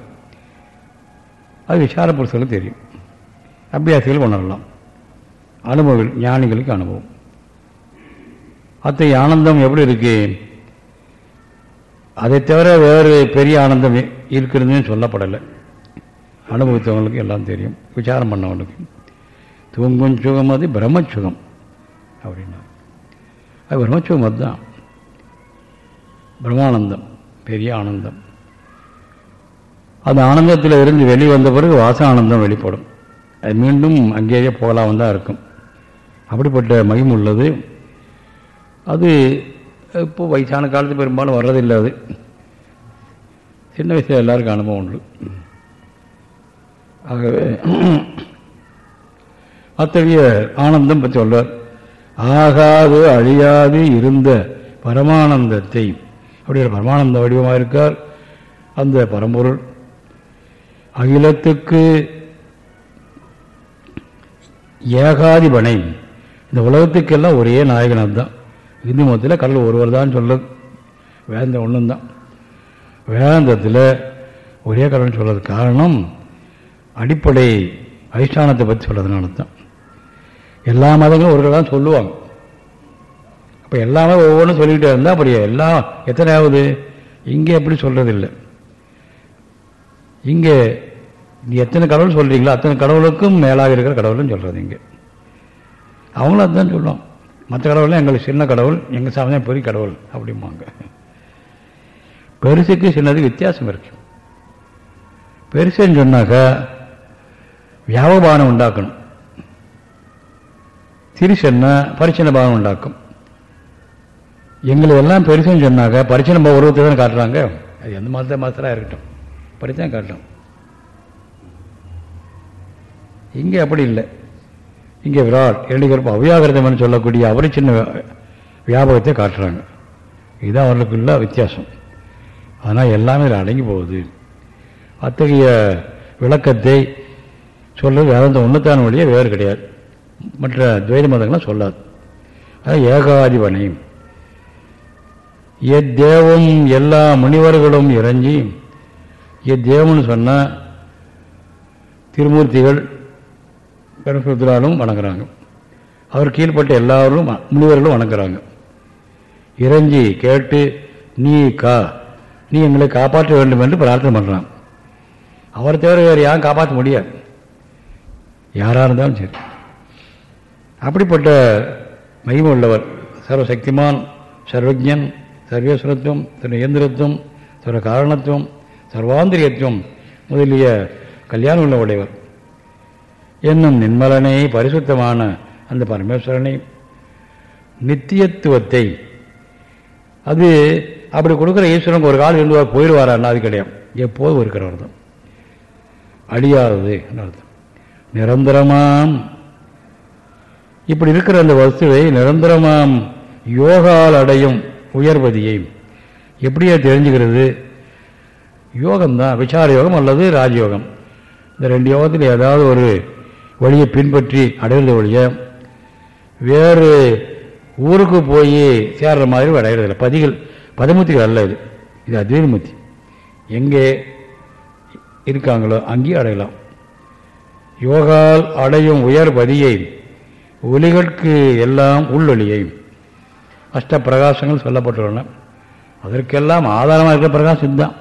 அது விசார புருஷர்களுக்கு தெரியும். அபியாசிகள் உணரலாம். அனுபவங்கள் ஞானிகளுக்கு அனுபவம். அத்தகைய ஆனந்தம் எப்படி இருக்கு? அதை தவிர வேறு பெரிய ஆனந்தம் இருக்கிறதுன்னு சொல்லப்படலை. அனுபவித்தவங்களுக்கு எல்லாம் தெரியும். விசாரம் பண்ணவங்களுக்கு. தூங்கும் சுகம் அது பிரம்மச்சுகம் அப்படின்னா. அது பிரம்மச்சுகம் அதுதான். பிரம்மானந்தம் பெரிய ஆனந்தம். அந்த ஆனந்தத்தில் இருந்து வெளிவந்த பிறகு வாச ஆனந்தம் வெளிப்படும். அது மீண்டும் அங்கேயே போகலாம் தான் இருக்கும். அப்படிப்பட்ட மகிம் உள்ளது. அது இப்போ வயசான காலத்து பெரும்பாலும் வர்றதில்லை அது. சின்ன வயசில் எல்லாருக்கும் அனுபவம் உண்டு. ஆகவே அத்தகைய ஆனந்தம் பற்றி சொல்வார். ஆகாது அழியாது இருந்த பரமானந்தத்தை. அப்படிங்கிற பரமானந்த வடிவமாக இருக்கார். அந்த பரம்பொருள். அகிலத்துக்கு ஏகாதிபனை. இந்த உலகத்துக்கெல்லாம் ஒரே நாயகனாக தான் இந்து மதத்தில் கடல் ஒருவர் தான் சொல்லுது வேந்த ஒன்றும் தான் வேதாந்தத்தில் ஒரே கடவுள்னு சொல்கிறது காரணம் அடிப்படை அதிஷ்டானத்தை பற்றி சொல்கிறதுனால தான் எல்லா மதங்களும் ஒரு தான் சொல்லுவாங்க. அப்போ எல்லாமே ஒவ்வொன்றும் சொல்லிக்கிட்டே இருந்தால் அப்படியே எல்லாம் எத்தனையாவது இங்கே எப்படி சொல்கிறதில்லை இங்கே நீ எத்தனை கடவுள் சொல்கிறீங்களோ அத்தனை கடவுளுக்கும் மேலாக இருக்கிற கடவுள்னு சொல்கிறது இங்கே. அவங்களும் அதுதான் சொல்லுவோம் மற்ற கடவுள்லாம் எங்களுக்கு சின்ன கடவுள் எங்கள் சாமி பெரிய கடவுள் அப்படிம்பாங்க. பெருசுக்கு சின்னது வித்தியாசம் இருக்கு. பெருசுன்னு சொன்னாக்கா வியாபபானம் உண்டாக்கணும். சிறுசன்னா பரிச்சனை பாவம் உண்டாக்கும். எங்களுக்கு எல்லாம் பெருசுன்னு சொன்னாக்க பாவம் உருவத்தை தான் காட்டுறாங்க? அது எந்த மாதத்தை மாத்திரா இருக்கட்டும். படித்தான் காட்டும் இங்கே அப்படி இல்லை. இங்கே விராட் இரண்டு அவ்யாகிருதம் சொல்லக்கூடிய அவரை சின்ன வியாபகத்தை காட்டுறாங்க. இதுதான் அவர்களுக்குள்ள வித்தியாசம். ஆனால் எல்லாமே இதில் அடங்கி போகுது. அத்தகைய விளக்கத்தை சொல்றது வேதாந்த ஒன்றுத்தான வழியே வேறு கிடையாது. மற்ற துவைத மதங்கள்லாம் சொல்லாது. அது ஏகாதிபனை எத்தேவம் எல்லா முனிவர்களும் இறஞ்சி எத்தேவம்னு சொன்னால் திருமூர்த்திகள் பெருசுத்ராலும் வணங்குறாங்க. அவர் கீழ்பட்ட எல்லாரும் முனிவர்களும் வணங்குறாங்க. இறஞ்சி கேட்டு நீ கா நீ எங்களை காப்பாற்ற வேண்டும் என்று பிரார்த்தனை பண்ணுறான் அவரை தவிர வேறு யாரும் காப்பாற்ற முடியாது. யாராக இருந்தாலும் சரி. அப்படிப்பட்ட மகிமை உள்ளவர். சர்வசக்திமான் சர்வஜன் சர்வேஸ்வரத்துவம் இயந்திரத்துவம் சர்வ காரணத்துவம் சர்வாந்திரியத்துவம் முதலிய கல்யாணம் உள்ள உடையவர் என்னும் நின்மலனை பரிசுத்தமான அந்த பரமேஸ்வரனை நித்தியத்துவத்தை அது அப்படி கொடுக்குற ஈஸ்வரனுக்கு ஒரு காலம் இருந்து போயிடுவாரான்னா அது கிடையாது. எப்போதும் இருக்கிறவர் தான். அழியாதது அர்த்தம். நிரந்தரமாம். இப்படி இருக்கிற அந்த வஸ்துவை நிரந்தரமாம். யோகால் அடையும் உயர்வதியை எப்படியா தெரிஞ்சுக்கிறது? யோகம்தான். விசார யோகம் அல்லது ராஜயோகம். இந்த ரெண்டு யோகத்தில் ஏதாவது ஒரு வழியை பின்பற்றி அடையிறது வழிய வேறு ஊருக்கு போய் சேர்ற மாதிரி அடையிறதில்லை. பதிகள் பதமுத்திகள் அல்ல இது. இது அத்வைதமுத்தி எங்கே இருக்காங்களோ அங்கேயும் அடையலாம். யோகால் அடையும் உயர் பதியை ஒலிகளுக்கு எல்லாம் உள்ளொலியை அஷ்ட பிரகாசங்கள் சொல்லப்பட்டுள்ளன. அதற்கெல்லாம் ஆதாரமாக இருக்கிற பிரகாசம் தான்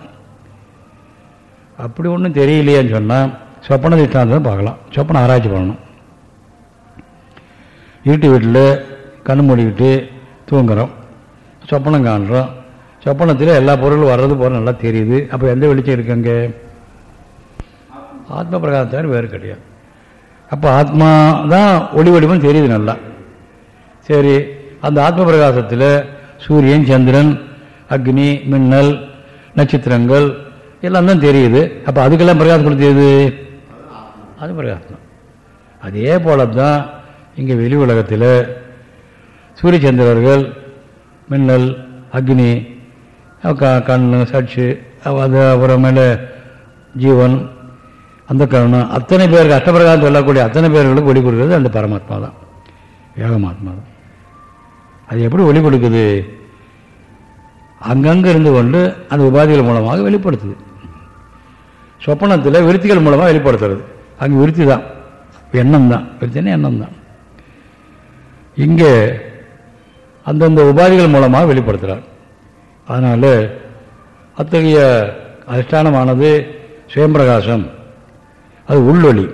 அப்படி ஒன்றும் தெரியலையேன்னு சொன்னால் சொப்பன திஷ்டாந்தம் பார்க்கலாம். சொப்பனை ஆராய்ச்சி பண்ணணும். இருட்டு வீட்டில் கண் மூடிக்கிட்டு தூங்குகிறோம் சொப்பனம் காணுறோம். சொப்பனத்தில் எல்லா பொருளும் வர்றது போகிற நல்லா தெரியுது. அப்போ எந்த வெளிச்சம் இருக்குங்க ஆத்ம பிரகாசத்தார் வேறு கிடையாது. அப்போ ஆத்மா தான் ஒளி வடிவம் தெரியுது நல்லா. சரி அந்த ஆத்ம பிரகாசத்தில் சூரியன் சந்திரன் அக்னி மின்னல் நட்சத்திரங்கள் எல்லாம் தான் தெரியுது. அப்போ அதுக்கெல்லாம் பிரகாசம் கொடுத்தது அது பிரகாசம் அதே போல தான் இங்கே வெளி உலகத்தில் சூரிய சந்திரர்கள் மின்னல் அக்னி க கண்ணு சட்சு அது அப்புறமேல ஜீவன் அந்த கருணம் அத்தனை பேருக்கு அஷ்டபிரகாரம் சொல்லக்கூடிய அத்தனை பேர்களுக்கு ஒளி கொடுக்குறது அந்த பரமாத்மா தான். ஏகமாத்மா தான். அது எப்படி ஒளி கொடுக்குது? அங்கங்கே இருந்து கொண்டு அந்த உபாதிகள் மூலமாக வெளிப்படுத்துது. சொப்பனத்தில் விருத்திகள் மூலமாக வெளிப்படுத்துறது. அங்கே விருத்தி தான். எண்ணம் தான். விருத்தினா எண்ணம் தான். இங்கே அந்தந்த உபாதிகள் மூலமாக வெளிப்படுத்துகிறார் அதனால் அத்தகைய அதிஷ்டானமானது சுயம்பிரகாசம். அது உள்ளொலி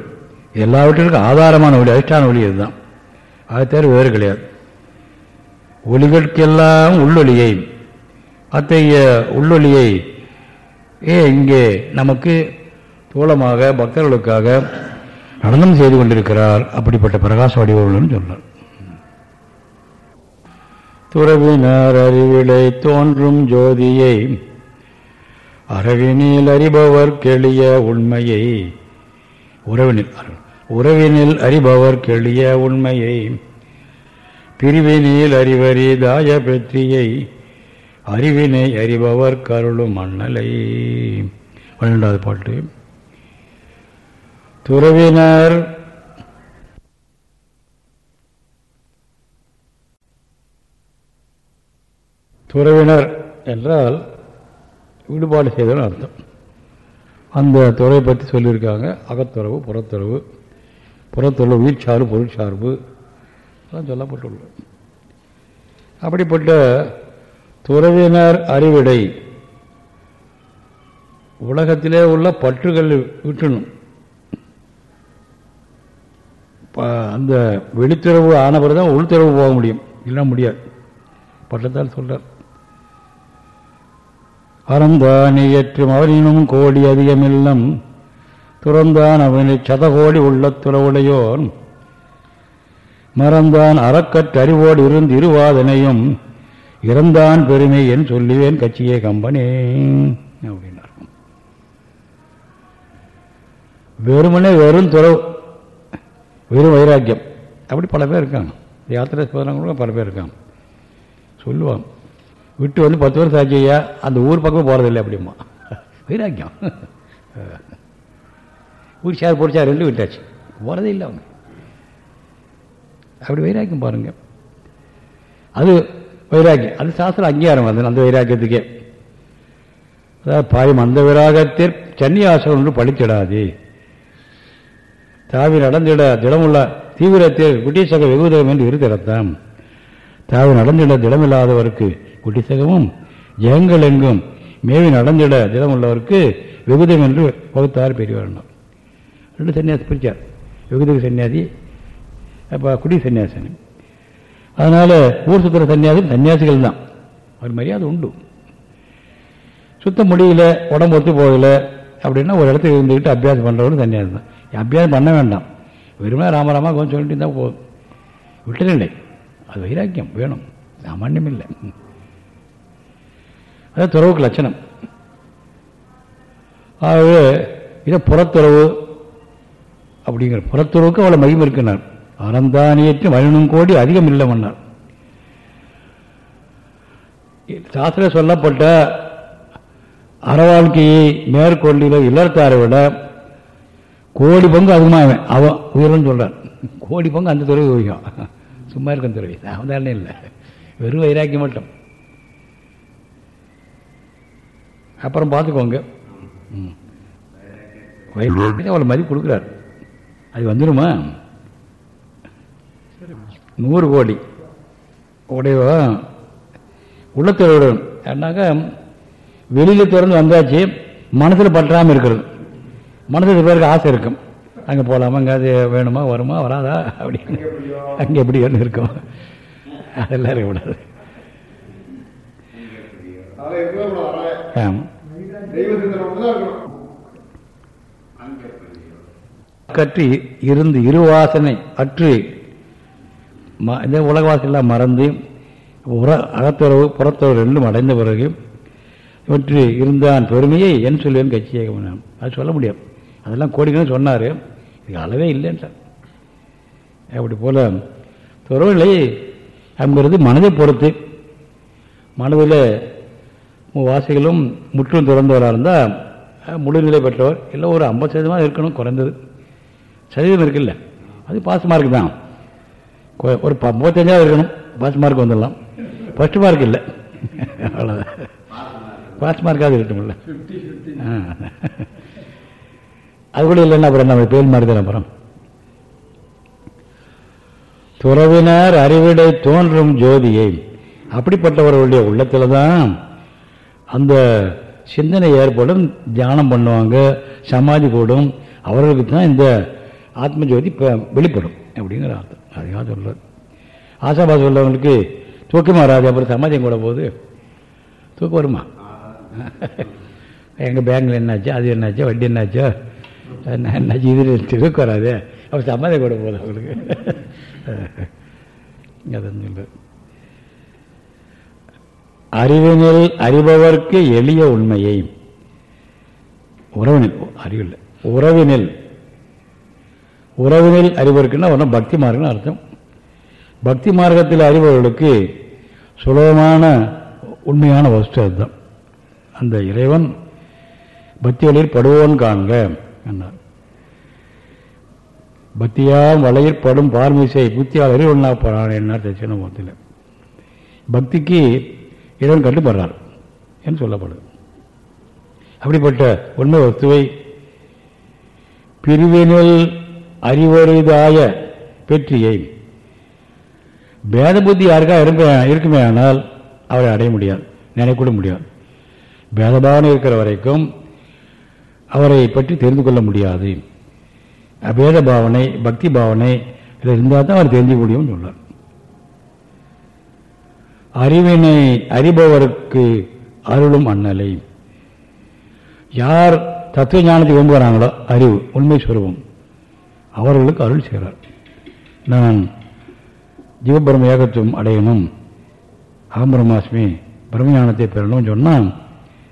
எல்லாவற்றிற்கும் ஆதாரமான ஒளி அதிஷ்டான ஒளி இதுதான். அதை தவிர வேறு கிடையாது. ஒளிகளுக்கெல்லாம் உள்ளொலியை அத்தகைய உள்ளொலியை ஏ இங்கே நமக்கு தூளமாக பக்தர்களுக்காக நடனம் செய்து கொண்டிருக்கிறார் அப்படிப்பட்ட பிரகாச வடிவங்கள்னு சொன்னார் துறவினார் அறிவிலை தோன்றும் ஜோதியை அரவினில் அறிபவர் கெளிய உண்மையை உறவினில் உறவினில் அறிபவர் கெளிய உண்மையை பிரிவினில் அறிவரிதாய பெற்றியை அறிவினை அறிபவர் கருளும் மண்ணலை பன்னெண்டாவது பாட்டு. துறவினர் துறவினர் என்றால் ஈடுபாடு செய்தவன் அர்த்தம். அந்த துறையை பற்றி சொல்லியிருக்காங்க. அகத்துறவு புறத்துறவு புறத்துறவு உயிர்ச்சார்பு பொருட்சார்பு எல்லாம் சொல்லப்பட்டுள்ள அப்படிப்பட்ட துறவினர் அறிவிடை உலகத்திலே உள்ள பற்றுகள் விட்டுணும். அந்த வெளித்துறவு ஆன பிறகு தான் உள்துறவு போக முடியும். இல்லை முடியாது. பட்டத்தால் சொல்கிறார் அறந்தான் இயற்றும் அவனினும் கோடி அதிகமில்லம். துறந்தான் அவனை சதகோடி உள்ள துறவுடையோர் மறந்தான் அறக்கற்றறிவோடு இருந்து இருவாதனையும். இறந்தான் பெருமை என் சொல்லுவேன் கட்சியே கம்பனே அப்படின்னார் வெறுமனே வெறும் துறவு வெறும் வைராக்கியம். அப்படி பல பேர் இருக்காங்க. யாத்திரை சோதனை பல பேர் இருக்காங்க. சொல்லுவாங்க. விட்டு வந்து பத்து வருஷம் ஆச்சியா அந்த ஊர் பக்கமே போகிறதில்லை அப்படிமா வைராக்கியம். ஊர் சார் பொடிச்சா ரெண்டு விட்டாச்சு. போகிறதே இல்லை அவங்க. அப்படி வைராக்கியம் பாருங்க. அது வைராக்கியம். அது சாஸ்திரம் அங்கீகாரம் வந்து அந்த வைராக்கியத்துக்கே. அதாவது பாயும் அந்த விராகத்தில் சன்னியாசம் ஒன்று பழித்திடாது. தாவி நடந்திட திடமுள்ள தீவிரத்தில் குட்டீசக வெகுதகம் என்று இருதிறத்தாம் தாவி நடந்திட திடமில்லாதவருக்கு குட்டிசகமும் ஜெகங்கள் எங்கும் மேவி நடந்திட திடமுள்ளவருக்கு வெகுதம் என்று வகுத்தார் பெரியவர் ரெண்டு சன்னியாசி பிரிச்சார். வெகுதக சன்னியாசி அப்போ குடி சன்னியாசன் அதனால் ஊர் சுத்திர சன்னியாசி சன்னியாசிகள் தான். அவர் மரியாதை உண்டு. சுத்த முடியல உடம்பு ஒத்து போகல அப்படின்னா ஒரு இடத்துல இருந்துக்கிட்டு அபியாசம் பண்ணுறவங்க சன்னியாசி தான். அபியாசம் பண்ண வேண்டாம். வெறுமனே ராமராமா கொஞ்சம் சொல்லிட்டு தான் போதும். விட்டதில்லை அது வைராக்கியம் வேணும். சாமானியம் இல்லை. அது துறவுக்கு லட்சணம். ஆகவே இதை புறத்துறவு அப்படிங்கிற புறத்துறவுக்கு அவ்வளோ மகிமை இருக்கிறார் அறந்தானியற்று மனிதனும் கோடி அதிகம் இல்லை மன்னார். சாஸ்திர சொல்லப்பட்ட அற வாழ்க்கையை மேற்கொண்டில இல்லறத்தாரை விட கோடி பங்கு அதிகமாக அவன் உயர்வுன்னு சொல்கிறான் கோடி பங்கு அந்த துறவி உயரம் சும்மா இருக்கும் துறை அவன் இல்லை. வெறும் வைராக்கியம் மட்டும். அப்புறம் பார்த்துக்கோங்க. அவ்வளோ மதிப்பு கொடுக்குறார். அது வந்துடுமா நூறு கோடி. உடைய உள்ளத்தோடு ஏன்னாக்கா வெளியில் திறந்து வந்தாச்சு மனசில் பற்றாமல் இருக்கிறது. மனசில் பேருக்கு ஆசை இருக்கும். அங்கே போகலாமா அங்கே அது வேணுமா வருமா வராதா? அப்படின்னு அங்கே எப்படி இருக்கும். அதெல்லாம் இருக்கக்கூடாது. கற்றி இருந்து இருவாசனை அற்று இந்த உலகவாசெல்லாம் மறந்து உர அகத்துறவு புறத்துறவு ரெண்டும் அடைந்த பிறகு இவற்று இருந்தான் பெருமையை என் சொல்லுவேன் கட்சியாக அது சொல்ல முடியும். அதெல்லாம் கோடிக்கணும் சொன்னார். இது அளவே இல்லைன்றார். அப்படி போல துறவுகளை அங்கிறது மனதை பொறுத்து மனதில் வாசிகளும் முற்றும் திறந்தவராக இருந்தால் முழுநிலை பெற்றவர் இல்லை ஒரு ஐம்பது சதவீதமாக இருக்கணும் குறைந்தது. சதவீதம் இருக்குல்ல. அது பாஸ் மார்க் தான். ஒரு ப- முப்பத்தஞ்சாவது இருக்கணும் பாஸ் மார்க் வந்துடலாம். ஃபஸ்ட் மார்க் இல்லை. அவ்வளோதான் பாஸ் மார்க்காவது இருக்கணும்ல ஆ. அது கூட இல்லைன்னா அப்புறம் நம்ம பேர் மாதிரி தான் அப்புறம். துறவினர் அறிவிடை தோன்றும் ஜோதியை. அப்படிப்பட்டவர்களுடைய உள்ளத்தில் தான் அந்த சிந்தனை ஏற்படும் தியானம் பண்ணுவாங்க சமாதி கூடும் அவர்களுக்கு தான் இந்த ஆத்ம ஜோதி இப்போ வெளிப்படும் அப்படிங்கிற அர்த்தம். அதுக்காக சொல்கிறார் ஆசாபாசம் உள்ளவங்களுக்கு தூக்கமா வராது அப்புறம் சமாதியம் கூட போகுது. தூக்கம் வருமா? எங்கள் பேங்கில் என்னாச்சு அது என்னாச்சு வட்டி என்னாச்சோ என்ன என்னாச்சு இது தூக்கம் வராது. அப்புறம் சமாதியம் கூட போகுது அவங்களுக்கு. அதான் சொல்கிறேன் அறிவினில் அறிபவர்க்கு எளிய உண்மையை. உறவினில் அறிவில்லை. உறவினில். உறவினில் அறிவருக்குன்னா ஒன்றும் பக்தி மார்க்கம் அர்த்தம். பக்தி மார்க்கத்தில் அறிபவர்களுக்கு சுலபமான உண்மையான வஸ்து அதுதான். அந்த இறைவன் பக்தி வழியில் படுவோன் காண்க என்றார் பக்தியால் வலையில் படும் பார்மிசை புத்தியால் அறிவுண்ணா போறான் என்னார் தட்சிணமூர்த்தியில். பக்திக்கு இறைவன் கட்டுப்படுறார் என்று சொல்லப்படுது. அப்படிப்பட்ட உண்மை வஸ்துவை பிரிவினில் அறிவறிதாய பெற்றியை பேத புத்தி யாருக்கா இருக்க இருக்குமே ஆனால் அவரை அடைய முடியாது நினைக்கூட முடியாது. பேதபாவனை இருக்கிற வரைக்கும் அவரை பற்றி தெரிந்து கொள்ள முடியாது. பேத பாவனை பக்தி பாவனை இதில் இருந்தால் தான் அவர் தெரிஞ்சு முடியும்னு சொன்னார் அறிவினை அறிபவருக்கு அருளும் அண்ணலை. யார் தத்துவ ஞானத்தை விரும்புகிறாங்களோ அறிவு உண்மை சுரூபம். அவர்களுக்கு அருள் செய்கிறார். நான் ஜீவபிரம ஏகத்துவம் அடையணும். அகம்பிரமாஸ்மி பிரம்மஞானத்தை பெறணும்னு சொன்னால்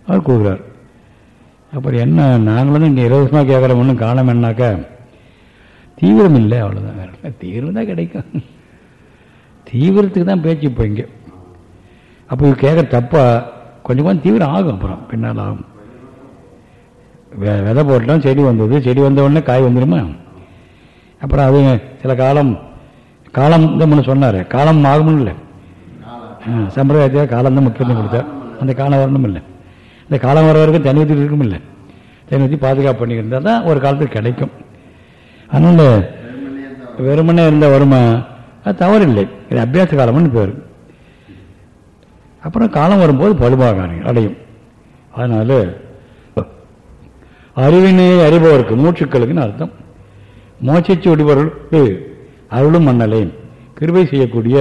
அவர் கூறுகிறார். அப்புறம் என்ன நாங்களும் இங்கே இலவசமாக கேட்குற ஒன்றும் காணமென்னாக்கா தீவிரம் இல்லை அவ்வளோதான் வேற தீவிரம் தான் கிடைக்கும். தீவிரத்துக்கு தான் பேச்சு இப்போ இங்கே. அப்போ இது கேட்க தப்பா கொஞ்சம் கொஞ்சம் தீவிரம் ஆகும் அப்புறம். பின்னால் ஆகும். வெ- விதை போட்டோம் செடி வந்தது. செடி வந்த உடனே காய் வந்துடுமா அப்புறம் அது சில காலம் காலம் தான் முன்னே சொன்னார். காலம் ஆகும்னு இல்லை. சம்பிரதாயத்தில் காலம் தான் முக்கியத்துவம் கொடுத்தார். அந்த காலம் வரணும் இல்லை. இந்த காலம் வர வரைக்கும் தனி ஊற்றி இருக்கும் இல்லை தனி ஊற்றி பாதுகாப்பு பண்ணியிருந்தால் தான் ஒரு காலத்துக்கு கிடைக்கும். அதனால் வெறுமனே இருந்தால் வருமா? அது தவறில்லை. இது அபியாச காலம்னு பேர். அப்புறம் காலம் வரும்போது பழுபாக அடையும். அதனால் அறிவினை அறிபவருக்கு மூச்சுக்களுக்குன்னு அர்த்தம். மோச்சிச்சு விடுபவர்களுக்கு அருளும் மன்னலையும் கிருபை செய்யக்கூடிய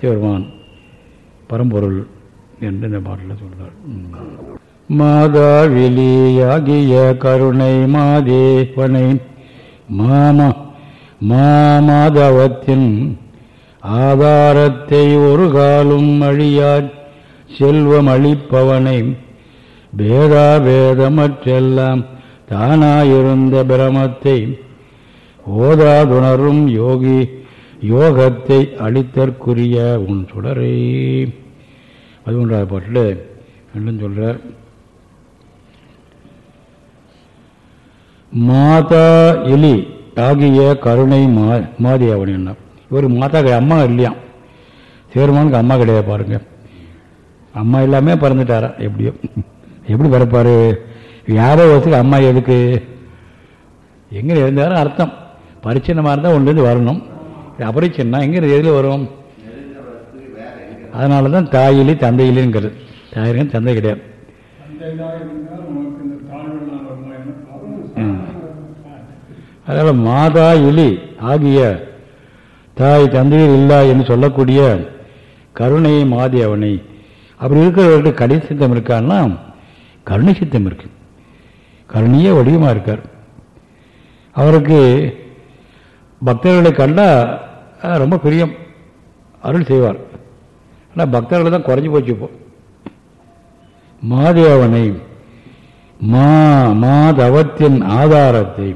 சிவருமான் பரம்பொருள் என்று இந்த பாட்டில் சொல்றார். மாதா வெளியாகிய கருணை மாதேவனை மாமா மாமாதவத்தின் ஆதாரத்தை ஒரு காலும் அழியாற் செல்வம் அளிப்பவனை பேதாபேதமற்றெல்லாம் தானாயிருந்த பிரமத்தை ஓதாதுணரும் யோகி யோகத்தை அளித்தற்குரிய உன் சுடரே. அது ஒன்றாவது பாட்டில் என்னன்னு சொல்றார். மாதா எலி ஆகிய கருணை மா மாதி என்ன? இவர் மாதா அம்மா இல்லையாம் சேர்மானுக்கு அம்மா கிடையாது பாருங்க. அம்மா இல்லாமல் பிறந்துட்டாரா? எப்படியோ. எப்படி பிறப்பாரு? யாரோ ஒருத்தருக்கு அம்மா எதுக்கு? எங்கே இருந்தாலும் அர்த்தம். பரிச்சின்னமாக இருந்தால் ஒன்றுலேருந்து வரணும். அபரிச்சின்னா எங்கே எதில் வரும்? அதனால தான் தாயிலி தந்தையிலிங்கிறது தாயிலும் தந்தை கிடையாது. அதனால் மாதா இலி ஆகிய தாய் தந்தையில் இல்லா என்று சொல்லக்கூடிய கருணை மாதி அவனை அப்படி இருக்கிறவர்களுக்கு கடி சித்தம் இருக்கான்னா கருணை சித்தம் இருக்கு. கருணையே வடிவமாக இருக்கார். அவருக்கு பக்தர்களை கண்டா ரொம்ப பிரியம். அருள் செய்வார். ஆனால் பக்தர்கள் தான் குறைஞ்சி போச்சு இப்போ. மாதேவனை மா மாதவத்தின் ஆதாரத்தை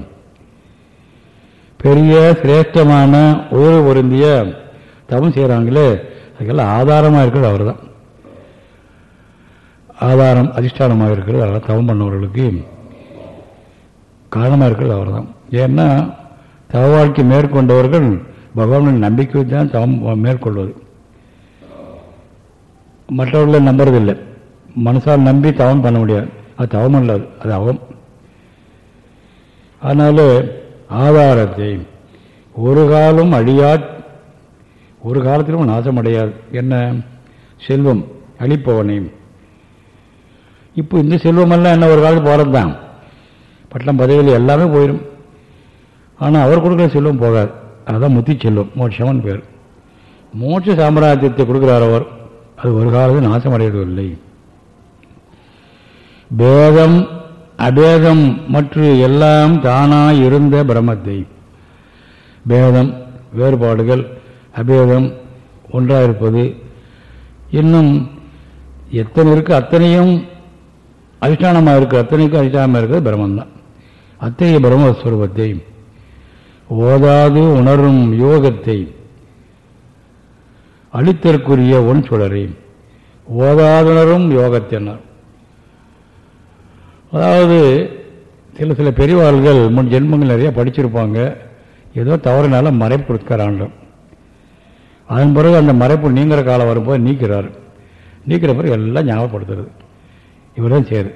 பெரிய சிரேஷ்டமான உயர்வு பொருந்திய தவம் செய்கிறாங்களே அதுக்கெல்லாம் ஆதாரமாக இருக்கிறது அவர் தான் ஆதாரம் அதிஷ்டானமாக இருக்கிறது அதெல்லாம் தவம் பண்ணவர்களுக்கு காரணமாக இருக்கிறது அவர் தான் ஏன்னா தவ வாழ்க்கை மேற்கொண்டவர்கள் பகவானின் நம்பிக்கை தான் தவம் மேற்கொள்வது. மற்றவர்களை நம்புறதில்லை. மனசால் நம்பி தவம் பண்ண முடியாது. அது தவம் இல்லாது அது அவம். அதனால ஆதாரத்தை ஒரு காலம் அழியா ஒரு காலத்திலும் நாசமடையாது. என்ன? செல்வம் அழிப்பவனையும் இப்போ இந்த செல்வமெல்லாம் என்ன ஒரு காலத்து போகிறது தான் பட்டம் பதவியில் எல்லாமே போயிடும் ஆனால் அவர் கொடுக்குற செல்வம் போகாது. அதுதான் முத்தி செல்வம் மோட்சமன் பேர். மோட்ச சாம்ராஜ்யத்தை கொடுக்குறார் அவர். அது ஒரு காலத்தில் நாசமடையவில்லை பேதம் அபேதம் மற்றும் எல்லாம் தானாக இருந்த பிரம்மத்தை. பேதம் வேறுபாடுகள் அபேதம் ஒன்றாக இருப்பது இன்னும் எத்தனை இருக்கு அத்தனையும் அதிஷ்டானமாக இருக்கிற அத்தனைக்கும் அதிஷ்டானமாக இருக்கிறது பிரம்மந்தான். அத்தகைய பிரம்மஸ்வரூபத்தை ஓதாது உணரும் யோகத்தை அழித்தற்குரிய ஒன் சுடரை ஓதாதுணரும் யோகத்தினர் அதாவது சில சில பெரியவாள்கள் முன் ஜென்மங்கள் நிறைய படிச்சிருப்பாங்க. ஏதோ தவறுனால மறைப்பு இருக்கிறாண்டும் அதன் பிறகு அந்த மறைப்பு நீங்கிற காலம் வரும்போது நீக்கிறார். நீக்கிற பிறகு எல்லாம் ஞாபகப்படுத்துறது. இவர் தான் சேரு.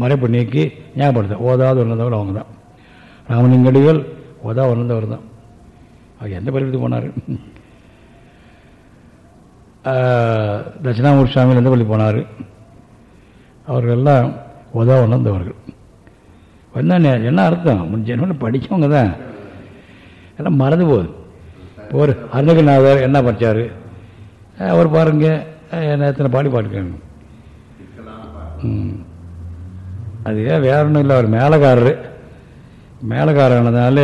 மறைப்பு நீக்கி ஞாபகப்படுத்த ஓதாது உணர்ந்தவர் அவங்க தான் ராமலிங்கடிகள் ஓதா உணர்ந்தவர் தான் அவர் எந்த பள்ளிக்கு போனார்? தட்சிணாமூர் சுவாமியில் எந்த பள்ளி போனார்? அவர்களெல்லாம் ஓதா உணர்ந்தவர்கள். வந்தா என்ன அர்த்தம்? முன் படித்தவங்க தான் எல்லாம் மறந்து போகுது. ஒரு அருணகிரிநாதர் என்ன படித்தார் அவர் பாருங்க என்ன எத்தனை பாடி பாட்டுக்காங்க அது ஏன் வேற ஒன்றும் இல்லை அவர் மேலக்காரரு மேலக்காரனால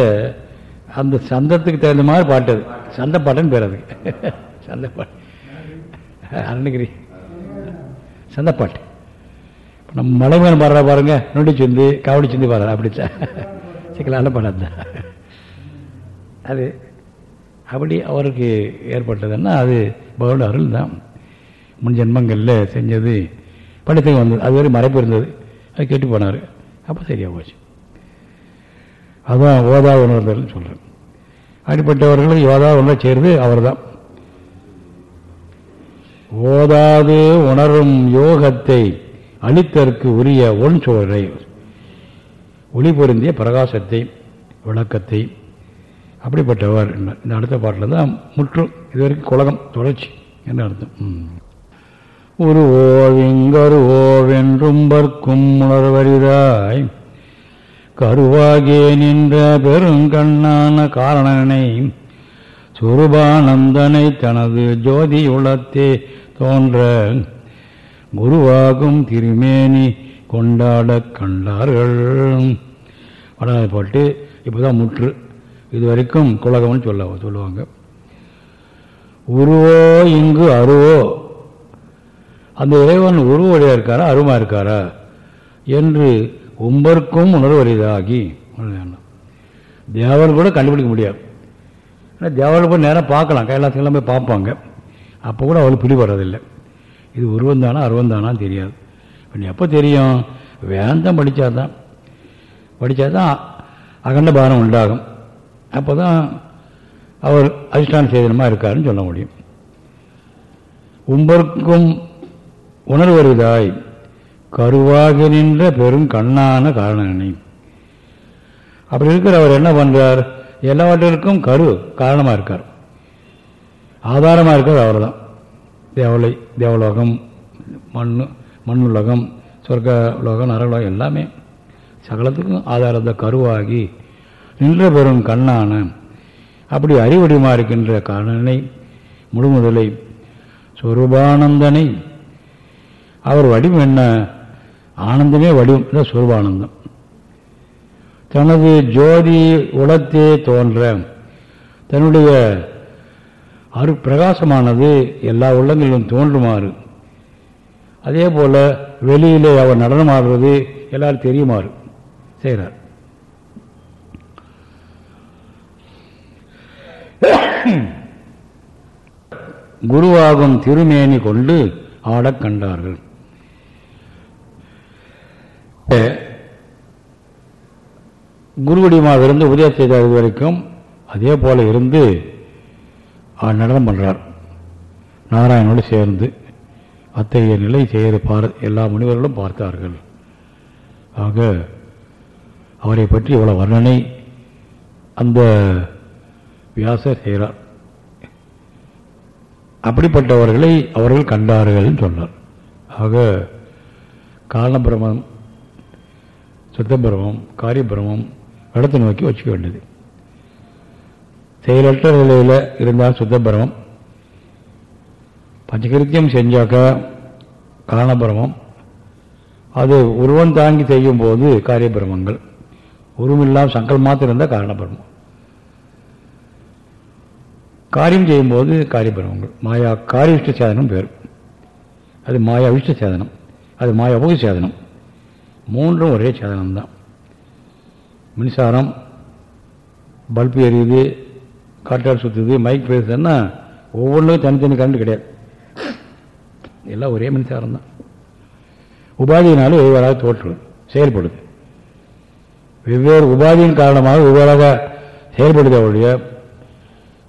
அந்த சந்தத்துக்கு தகுந்த மாதிரி பாட்டு அது. சந்த பாட்டுன்னு பேர் அது. சந்த பாட்டு. அருணகிரி. சந்தப்பாட்டு நம்ம மலை மேலே பாடுற பாருங்க நொடி சிந்து காவடி சிந்து பாடுற அப்படித்தான் சிக்கலான படம் தான் அது அப்படி அவருக்கு ஏற்பட்டதுன்னா அது பகவான் அருள் தான். முன் ஜென்மங்களில் செஞ்சது படித்துக்கு வந்தது. அது வரை மறைப்பு இருந்தது. அது கெட்டு போனார். அப்போ சரியாக போச்சு. அதுதான் ஓதா உணர்தல்னு சொல்கிறேன் அப்படிப்பட்டவர்களும் யோதா உணர சேர்ந்து அவர் தான் ஓதாது உணரும் யோகத்தை அளித்தற்கு உரிய ஒன் சோழரை ஒளி பொருந்திய பிரகாசத்தை விளக்கத்தை அப்படிப்பட்டவர். இந்த அடுத்த பாட்டில் தான் முற்றும் இதுவரைக்கும் குலகம் தொடர்ச்சி என்று அர்த்தம். ஒரு ஓவிங்கருவோவென்றும்பர்க்கும் உணர்வரிதாய் கருவாகிய நின்ற பெருங்கண்ணான காரணனை சுருபானந்தனை தனது ஜோதி உளத்தே தோன்ற. குருவாகும் திருமேனி கொண்டாட கண்டார்கள். வடநாள் பாட்டு இப்போதான் முற்று. இதுவரைக்கும் குலகம்னு சொல்ல சொல்லுவாங்க. உருவோ இங்கு அருவோ அந்த இறைவன் உருவடையா இருக்காரா? அருமா இருக்காரா? என்று உம்பருக்கும் உணர்வரிதாகி தேவன் கூட கண்டுபிடிக்க முடியாது. ஆனால் தேவனை போய் நேரம் பார்க்கலாம். கைலாசங்கள்லாம் போய் பார்ப்பாங்க. அப்போ கூட அவளுக்கு பிடிபடுறதில்லை இது உருவம் தானா அருவம் தானான்னு தெரியாது. இப்போ எப்போ தெரியும்? வேந்தம் படித்தா தான் படித்தா தான் அகண்ட பாரம் உண்டாகும். அப்போ தான் அவர் அதிஷ்டான சேதனமாக இருக்காருன்னு சொல்ல முடியும். உம்பருக்கும் உணர்வருதாய் கருவாக நின்ற பெரும் கண்ணான காரணனை அப்படி இருக்கிற அவர் என்ன பண்ணுறார் எல்லாவற்றிற்கும் கரு காரணமாக இருக்கார். ஆதாரமாக இருக்கார் அவர் தான் தேவலை தேவலோகம் மண் மண்ணுலகம் சொர்க்க உலகம் நரலோகம் எல்லாமே சகலத்துக்கும் ஆதாரத்தை கருவாகி நின்ற பெறும் கண்ணான அப்படி அறிவடிமா இருக்கின்ற கண்ணனை முழுமுதலை சொரூபானந்தனை அவர் வடிவம் என்ன? ஆனந்தமே வடிவம். தான் சுரூபானந்தம் தனது ஜோதி உலத்தே தோன்ற தன்னுடைய அரு பிரகாசமானது எல்லா உள்ளங்களிலும் தோன்றுமாறு. அதே போல் வெளியிலே அவர் நடனமாடுறது எல்லாரும் தெரியுமாறு செய்கிறார். குருவாகும் திருமேனி கொண்டு ஆடக் கண்டார்கள். குருவடிமாக இருந்து உதயத்தை செய்த வரைக்கும் அதே போல இருந்து அவர் நடனம் பண்ணுறார் நாராயணோடு சேர்ந்து அத்தகைய நிலை செய்கிற பார் எல்லா முனிவர்களும் பார்த்தார்கள். ஆக அவரை பற்றி இவ்வளோ வர்ணனை அந்த வியாசர் செய்கிறார். அப்படிப்பட்டவர்களை அவர்கள் கண்டார்கள் சொன்னார். ஆக காரணபிரமம் சுத்தபிரமம் காரியபிரமம் இடத்தை நோக்கி வச்சுக்க வேண்டியது. செயலற்ற நிலையில் இருந்தால் சுத்தபிரமம். பஞ்சகிருத்தியம் செஞ்சாக்கா காரணபிரமம். அது உருவம் தாங்கி செய்யும் போது காரியபிரமங்கள். உருவமில்லாமல் சங்கல் மாத்திரம் இருந்தால் காரணபிரமம். காரியம் செய்யும்போது காரியபிரமங்கள். மாயா காரியவிஷ்ட சேதனம் பேர். அது மாயா விஷ்ட சேதனம். அது மாயா உபக சேதனம் மூன்றும் ஒரே சேதனம் தான் மின்சாரம் பல்பு எரியுது காற்றால் சுற்றுது மைக் பேசுதுன்னா ஒவ்வொன்றும் தனித்தனி கரண்ட் கிடையாது. எல்லாம் ஒரே மின்சாரம் தான் உபாதியினாலும் வெவ்வேறாக தோற்று செயல்படுது. வெவ்வேறு உபாதியின் காரணமாக வெவ்வேறாக செயல்படுது அவளுடைய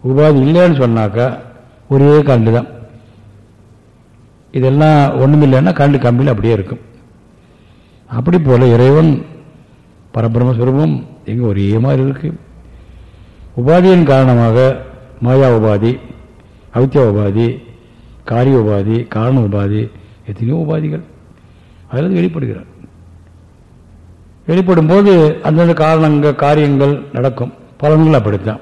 உபாதி இல்லைன்னு சொன்னாக்கா ஒரே கரண்டு தான். இதெல்லாம் ஒன்றுமில்லைன்னா கரண்டு கம்பியில் அப்படியே இருக்கும். அப்படி போல இறைவன் பரபிரமஸ்வரூபம் எங்கே ஒரே மாதிரி இருக்கு. உபாதியின் காரணமாக மாயா உபாதி அவித்திய உபாதி காரிய உபாதி காரண உபாதி எத்தனையோ உபாதிகள் அதில் வெளிப்படுகிறார். வெளிப்படும் போது அந்தந்த காரணங்கள் காரியங்கள் நடக்கும். பலன்கள் அப்படித்தான்.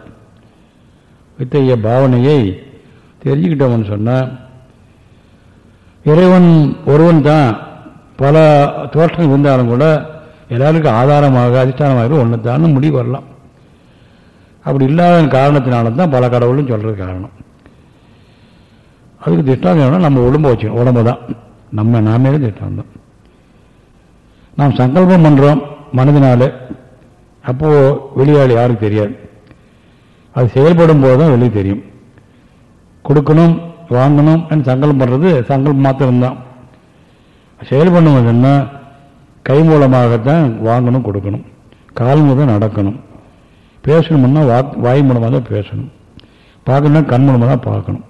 இத்தகைய பாவனையை தெரிஞ்சுக்கிட்டோம்னு சொன்னால் இறைவன் ஒருவன் தான் பல தோற்றங்கள் இருந்தாலும் கூட எல்லாருக்கும் ஆதாரமாக அதிஷ்டானமாக ஒன்று தான் முடிவு வரலாம். அப்படி இல்லாத காரணத்தினால தான் பல கடவுளும் சொல்கிறது காரணம். அதுக்கு திஷ்டாந்தம் நம்ம உடம்பு வச்சுக்கணும். உடம்பு தான். நம்ம நாமே திட்டம் தான். நாம் சங்கல்பம் பண்ணுறோம் மனதினால. அப்போது வெளியாள் யாருக்கு தெரியாது. அது செயல்படும் போது தான் வெளியே தெரியும். கொடுக்கணும் வாங்கணும் சங்கல்பம் பண்ணுறது சங்கல்பம் மாத்திரம்தான். செயல் பண்ணுவதுன்னா கை மூலமாகத்தான் வாங்கணும் கொடுக்கணும். கால் மூலம் நடக்கணும். பேசணும்னா வா வாய் மூலமாக தான் பேசணும். பார்க்கணும்னா கண் மூலமாக தான் பார்க்கணும்.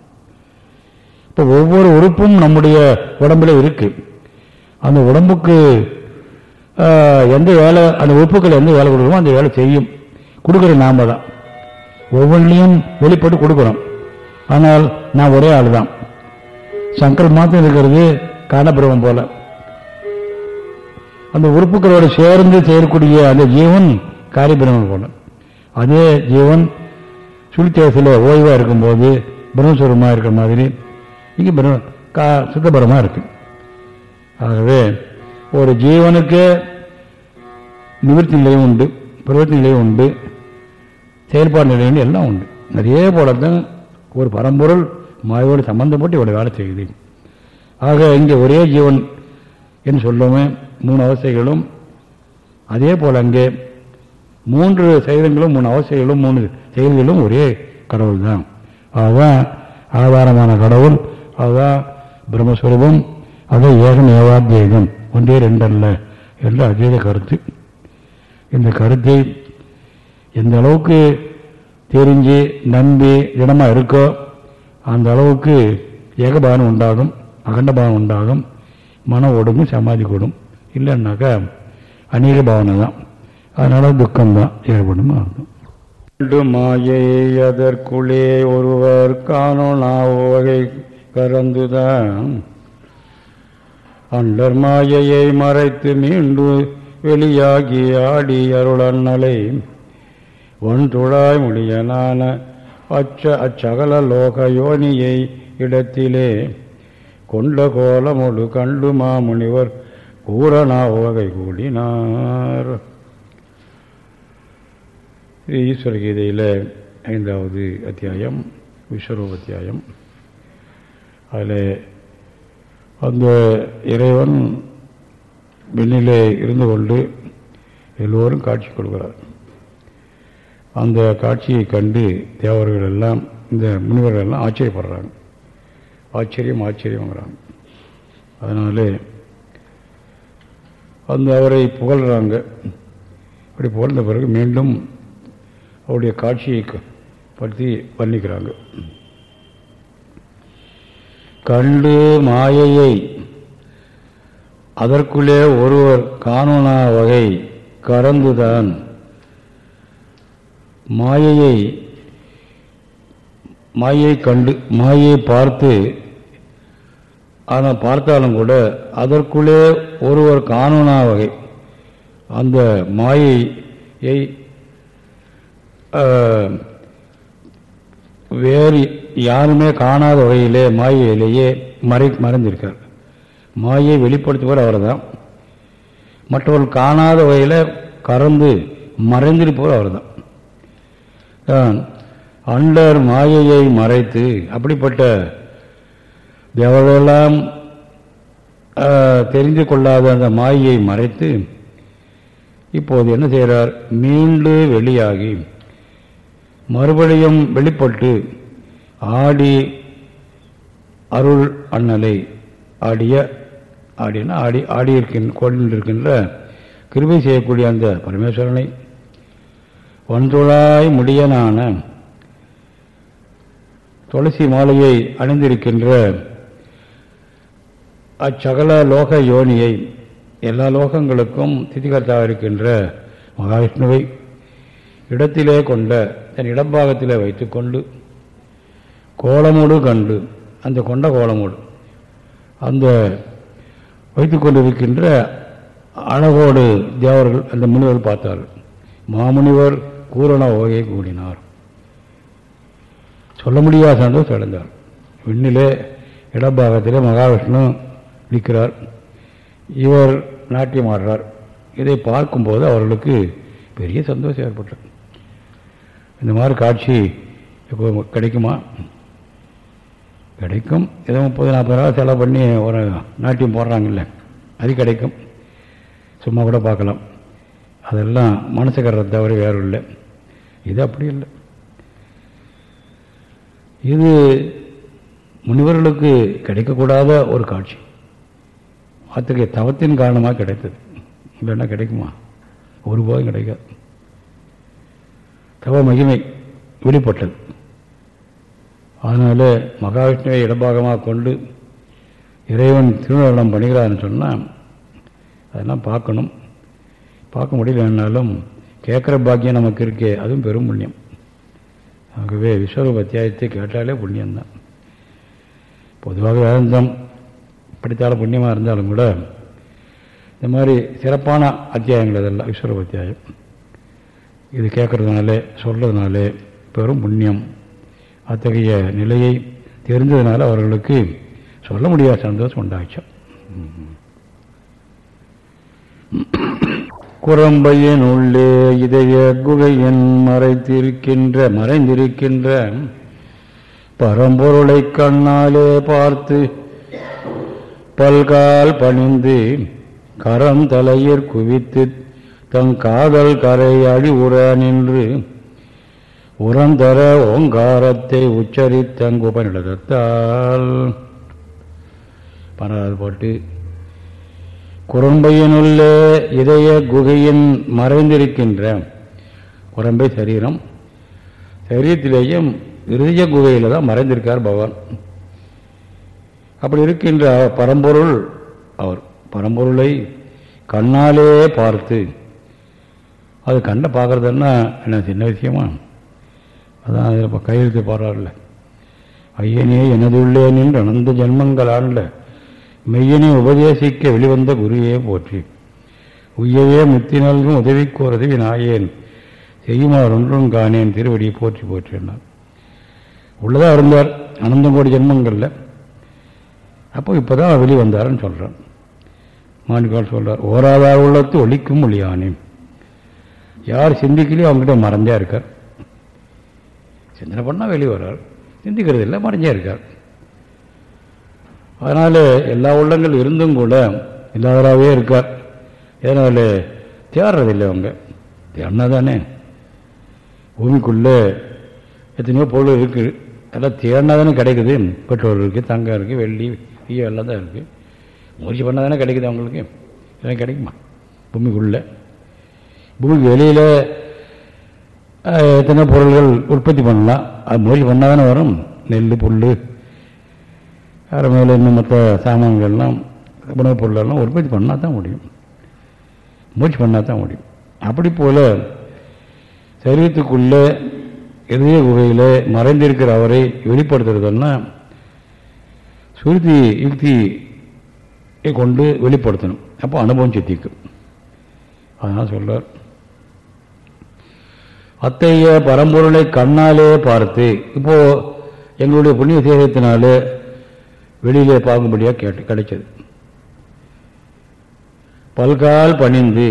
இப்போ ஒவ்வொரு உறுப்பும் நம்முடைய உடம்புல இருக்குது அந்த உடம்புக்கு எந்த வேலை அந்த உறுப்புகள் எந்த வேலை கொடுக்கணுமோ அந்த வேலை செய்யும். கொடுக்குற நாம தான். ஒவ்வொன்றிலையும் வெளிப்பட்டு கொடுக்குறோம் ஆனால் நான் ஒரே ஆள் தான் சங்கல் மாத்திரம் இருக்கிறது காணப்பிரமம் போல. அந்த உறுப்புகளோடு சேர்ந்து செய்யக்கூடிய அந்த ஜீவன் காரியபிரமம் போல. அதே ஜீவன் சுழித்தேசத்தில் ஓய்வாக இருக்கும்போது பிரம்மஸ்வரமாக இருக்கிற மாதிரி இங்கே பிரம்ம கா சுத்தபரமாக இருக்கு. ஆகவே ஒரு ஜீவனுக்கு நிவர்த்தி நிலையும் உண்டு பிரவர்த்தி நிலையும் உண்டு செயல்பாடு நிலையும் எல்லாம் உண்டு. அதே போல தான் ஒரு பரம்பொருள் மாயோடு சம்பந்தப்பட்டு இவ்வளோ வேலை செய்யுது. ஆக இங்கே ஒரே ஜீவன் என்று சொல்லுமே மூணு அவசைகளும். அதே போல் அங்கே மூன்று செயல்களும் மூணு அவசைகளும் மூணு செயல்களும் ஒரே கடவுள் தான் அதுதான் ஆதாரமான கடவுள் அதுதான் பிரம்மஸ்வரூபம் அதுதான் ஏகம் ஏவாத்யேகம் ஒன்றே ரெண்டல்ல. என்று அதீத கருத்து. இந்த கருத்தை எந்த அளவுக்கு தெரிஞ்சு நம்பி திடமாக இருக்கோ அந்த அளவுக்கு ஏகபானம் உண்டாகும். அகண்டபாவம் உண்டாகும் மனம் ஒடுங்கும் சமாதி கூடும். இல்லைன்னாக்கா அநீக பாவனை தான். அதனால துக்கம்தான் ஏற்படும் அர்த்தம் மாயை அதற்குள்ளே ஒருவர் காணோனா வகை கறந்துதான். அண்டர் மாயையை மறைத்து மீண்டு வெளியாகி ஆடி அருளன்னலை ஒன்றுழாய் முடியனான அச்ச அச்சகல லோக யோனியை இடத்திலே கொண்ட கோலமொழு கண்டு மாமுனிவர் கூறனா ஓகை கூடினார் ஈஸ்வர கீதையில் ஐந்தாவது அத்தியாயம் விஸ்வரூப அத்தியாயம் அதில் அந்த இறைவன் விண்ணிலே இருந்து கொண்டு எல்லோரும் காட்சி கொடுக்கிறார். அந்த காட்சியை கண்டு தேவர்கள் எல்லாம் இந்த முனிவர்கள் எல்லாம் ஆச்சரியப்படுறாங்க. ஆச்சரியம் ஆச்சரியங்கிறாங்க அதனாலே அந்த அவரை புகழ்கிறாங்க அப்படி புகழ்ந்த பிறகு மீண்டும் அவருடைய காட்சியை பற்றி வர்ணிக்கிறாங்க. கண்டு மாயையை அதற்குள்ளே ஒருவர் காணோனா வகை கறந்துதான் மாயையை மாயை கண்டு மாயை பார்த்து ஆனால் பார்த்தாலும் கூட அதற்குள்ளே ஒருவர் காணோனா வகை. அந்த மாயையை வேறு யாருமே காணாத வகையிலே மாயையிலேயே மறை மறைந்திருக்கார் மாயை வெளிப்படுத்துவர் அவர் தான் மற்றவர்கள் காணாத வகையில் கறந்து மறைந்திருப்பவர் அவர் தான் அண்டர் மாயையை மறைத்து அப்படிப்பட்ட தேவர்களெல்லாம் தெரிந்து கொள்ளாத அந்த மாயை மறைத்து இப்போது என்ன செய்கிறார்? மீண்டு வெளியாகி மறுபடியும் வெளிப்பட்டு ஆடி அருள் அண்ணலை ஆடிய ஆடினா ஆடி ஆடியிருக்கின்ற கொண்டிருக்கின்ற கிருபை செய்யக்கூடிய அந்த பரமேஸ்வரனை ஒன்றுளாய் முடியனான துளசி மாலையை அணிந்திருக்கின்ற அச்சகல லோக யோனியை எல்லா லோகங்களுக்கும் திதிகர்த்தாக இருக்கின்ற மகாவிஷ்ணுவை இடத்திலே கொண்ட தன் இடம்பாகத்திலே வைத்துக்கொண்டு கோலமோடு கண்டு அந்த கொண்ட கோலமோடு அந்த வைத்து கொண்டிருக்கின்ற அழகோடு தேவர்கள் அந்த முனிவர் பார்த்தார்கள். மாமுனிவர் கூரண ஓகையை கூடினார் சொல்ல முடியாத சந்தோஷம் அடைந்தார். விண்ணிலே இடப்பாகத்திலே மகாவிஷ்ணு நிற்கிறார். இவர் நாட்டியம் ஆடுறார். இதை பார்க்கும்போது அவர்களுக்கு பெரிய சந்தோஷம் ஏற்பட்டது. இந்த மாதிரி காட்சி இப்போ கிடைக்குமா? கிடைக்கும். ஏதோ முப்பது நாற்பது ரூபா செலவு பண்ணி ஒரு நாட்டியம் போடுறாங்கல்ல அது கிடைக்கும். சும்மா கூட பார்க்கலாம். அதெல்லாம் மனசுக்கறத தவிர வேறு இல்லை. இது அப்படி இல்லை. இது முனிவர்களுக்கு கிடைக்கக்கூடாத ஒரு காட்சி. அத்தகைய தவத்தின் காரணமாக கிடைத்தது. இல்லைன்னா கிடைக்குமா? ஒருபோதும் கிடைக்காது. தவ மகிமை வெளிப்பட்டது அதனால் மகாவிஷ்ணுவை இடபாகமாக கொண்டு இறைவன் திருநாளம் பண்ணுகிறான்னு சொன்னால் அதெல்லாம் பார்க்கணும். பார்க்க முடியலன்னாலும் கேட்குற பாக்கியம் நமக்கு இருக்கே அதுவும் பெரும் புண்ணியம். ஆகவே விஸ்வரூப அத்தியாயத்தை கேட்டாலே புண்ணியம்தான். பொதுவாக வேந்தம் படித்தாலும் புண்ணியமாக இருந்தாலும் கூட இந்த மாதிரி சிறப்பான அத்தியாயங்கள் இதெல்லாம் விஸ்வரூப அத்தியாயம். இது கேட்கறதுனாலே சொல்கிறதுனாலே பெரும் புண்ணியம். அத்தகைய நிலையை தெரிந்ததுனால அவர்களுக்கு சொல்ல முடியாத சந்தோஷம் உண்டாச்சோம் குரம்பையின் உள்ளே இதய குகையின் மறைத்திருக்கின்ற மறைந்திருக்கின்ற பரம்பொருளை கண்ணாலே பார்த்து பல்கால் பணிந்து கரம் தலையிற் குவித்து தன் காதல் கரை அழிவுற நின்று உரந்தர ஓங்காரத்தை உச்சரித்தங்குபனிடத்தால் பன்னெண்டாவது பாட்டு. குரம்பையினுள்ளே இதய குகையின் மறைந்திருக்கின்ற குரம்பை சரீரம். சரீரத்திலேயும் இருதய குகையில் தான் மறைந்திருக்கார் பகவான். அப்படி இருக்கின்ற பரம்பொருள் அவர் பரம்பொருளை கண்ணாலே பார்த்து அது கண்ணை பார்க்குறதுன்னா என்ன சின்ன விஷயமா? அதான் அதில் இப்போ கையெழுத்து பாடுறாருல ஐயனே எனதுள்ளே நின்று அனந்த ஜென்மங்கள் ஆண்ட மெய்யனை உபதேசிக்க வெளிவந்த குருவே போற்றி. உய்யவே முத்தி நல்கும் உதவிக்கோர் உதவி நாயேன் செய்யுமாறு ஒன்றும் காணேன் திருவடியை போற்றி போற்றினார் உள்ளதாக இருந்தார் அனந்தம் கோடி ஜென்மங்களில். அப்போ இப்போ தான் வெளி வந்தார்னு சொல்கிறான் மாணிக்கால் சொல்கிறார் ஓராதார் உள்ளத்து ஒழிக்கும் மொழியானே யார் சிந்திக்கலையோ அவங்ககிட்ட மறந்தே இருக்கார். சிந்தனை பண்ணால் வெளியே வர்றார். சிந்திக்கிறது இல்லை மறைஞ்சே இருக்கார். அதனால் எல்லா உள்ளங்கள் இருந்தும் கூட இல்லாதவராகவே இருக்கார். இதனால் தேடுறதில்லை அவங்க. தேடினா தானே பூமிக்குள்ளே எத்தனையோ பொருள் இருக்குது எல்லாம் தேடினா தானே கிடைக்குது. பெட்ரோல் இருக்குது தங்கம் இருக்குது வெள்ளி ஐயோ எல்லாம் தான் இருக்குது முயற்சி பண்ணால் தானே கிடைக்குது அவங்களுக்கு? எல்லாம் கிடைக்குமா? பூமிக்குள்ளே. பூமிக்கு வெளியில் எத்தனை பொருள்கள் உற்பத்தி பண்ணலாம். அது முயற்சி பண்ணால் தானே வரும்? நெல் புல் வேறு இன்னும் மற்ற சாமான்கள்லாம் உணவுப் பொருளெல்லாம் உற்பத்தி பண்ணால் தான் முடியும். முயற்சி பண்ணால் தான் முடியும். அப்படி போல் சரீரத்துக்குள்ளே இதய குகையில் மறைந்திருக்கிற அவரை வெளிப்படுத்துறதுன்னா சுருதி யுக்தியை கொண்டு வெளிப்படுத்தணும். அப்போ அனுபவம் சித்திக்கும் அதனால் சொல்றார் அத்தைய பரம்பொருளை கண்ணாலே பார்த்து இப்போ எங்களுடைய புண்ணிய சேகத்தினால வெளியிலே பார்க்கும்படியாக கேட்டு கிடைச்சது. பல்கால் பணிந்து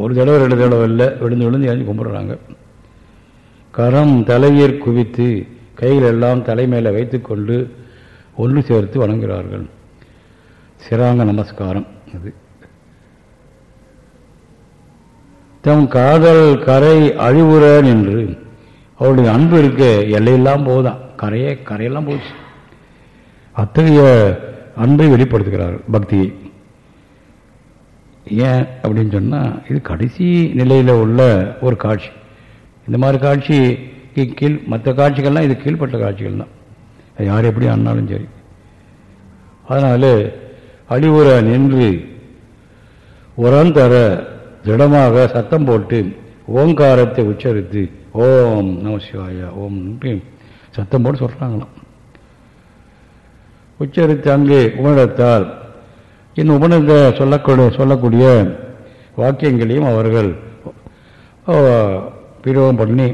ஒரு தடவை ரெண்டு தடவை இல்லை விழுந்து விழுந்து ஏஞ்சி கும்பிட்றாங்க. கரம் தலையீர் குவித்து கைகள் எல்லாம் மேலே வைத்துக்கொண்டு ஒன்று சேர்த்து வணங்குகிறார்கள் சிராங்க நமஸ்காரம் அது தம் காதல் கரை அழிவுறன் என்று அவருடைய அன்பு இருக்க எல்லையெல்லாம் போதான் கரையே கரையெல்லாம் போச்சு. அத்தகைய அன்பை வெளிப்படுத்துகிறார்கள் பக்தியை. ஏன் அப்படின்னு சொன்னால் இது கடைசி நிலையில் உள்ள ஒரு காட்சி. இந்த மாதிரி காட்சி கீழ் மற்ற காட்சிகள்லாம் இது கீழ்பட்ட காட்சிகள் தான் யார் எப்படி ஆனாலும் சரி. அதனால் அழிவுற நின்று உரம் தர திடமாக சத்தம் போட்டு ஓங்காரத்தை உச்சரித்து ஓம் நம சிவாயா ஓம் சத்தம் போட்டு சொல்கிறாங்களாம் உச்சரித்து அங்கே உணரத்தால் இந்த உபநித சொல்லக்கூடிய சொல்லக்கூடிய வாக்கியங்களையும் அவர்கள் பிரயோகம் பண்ணி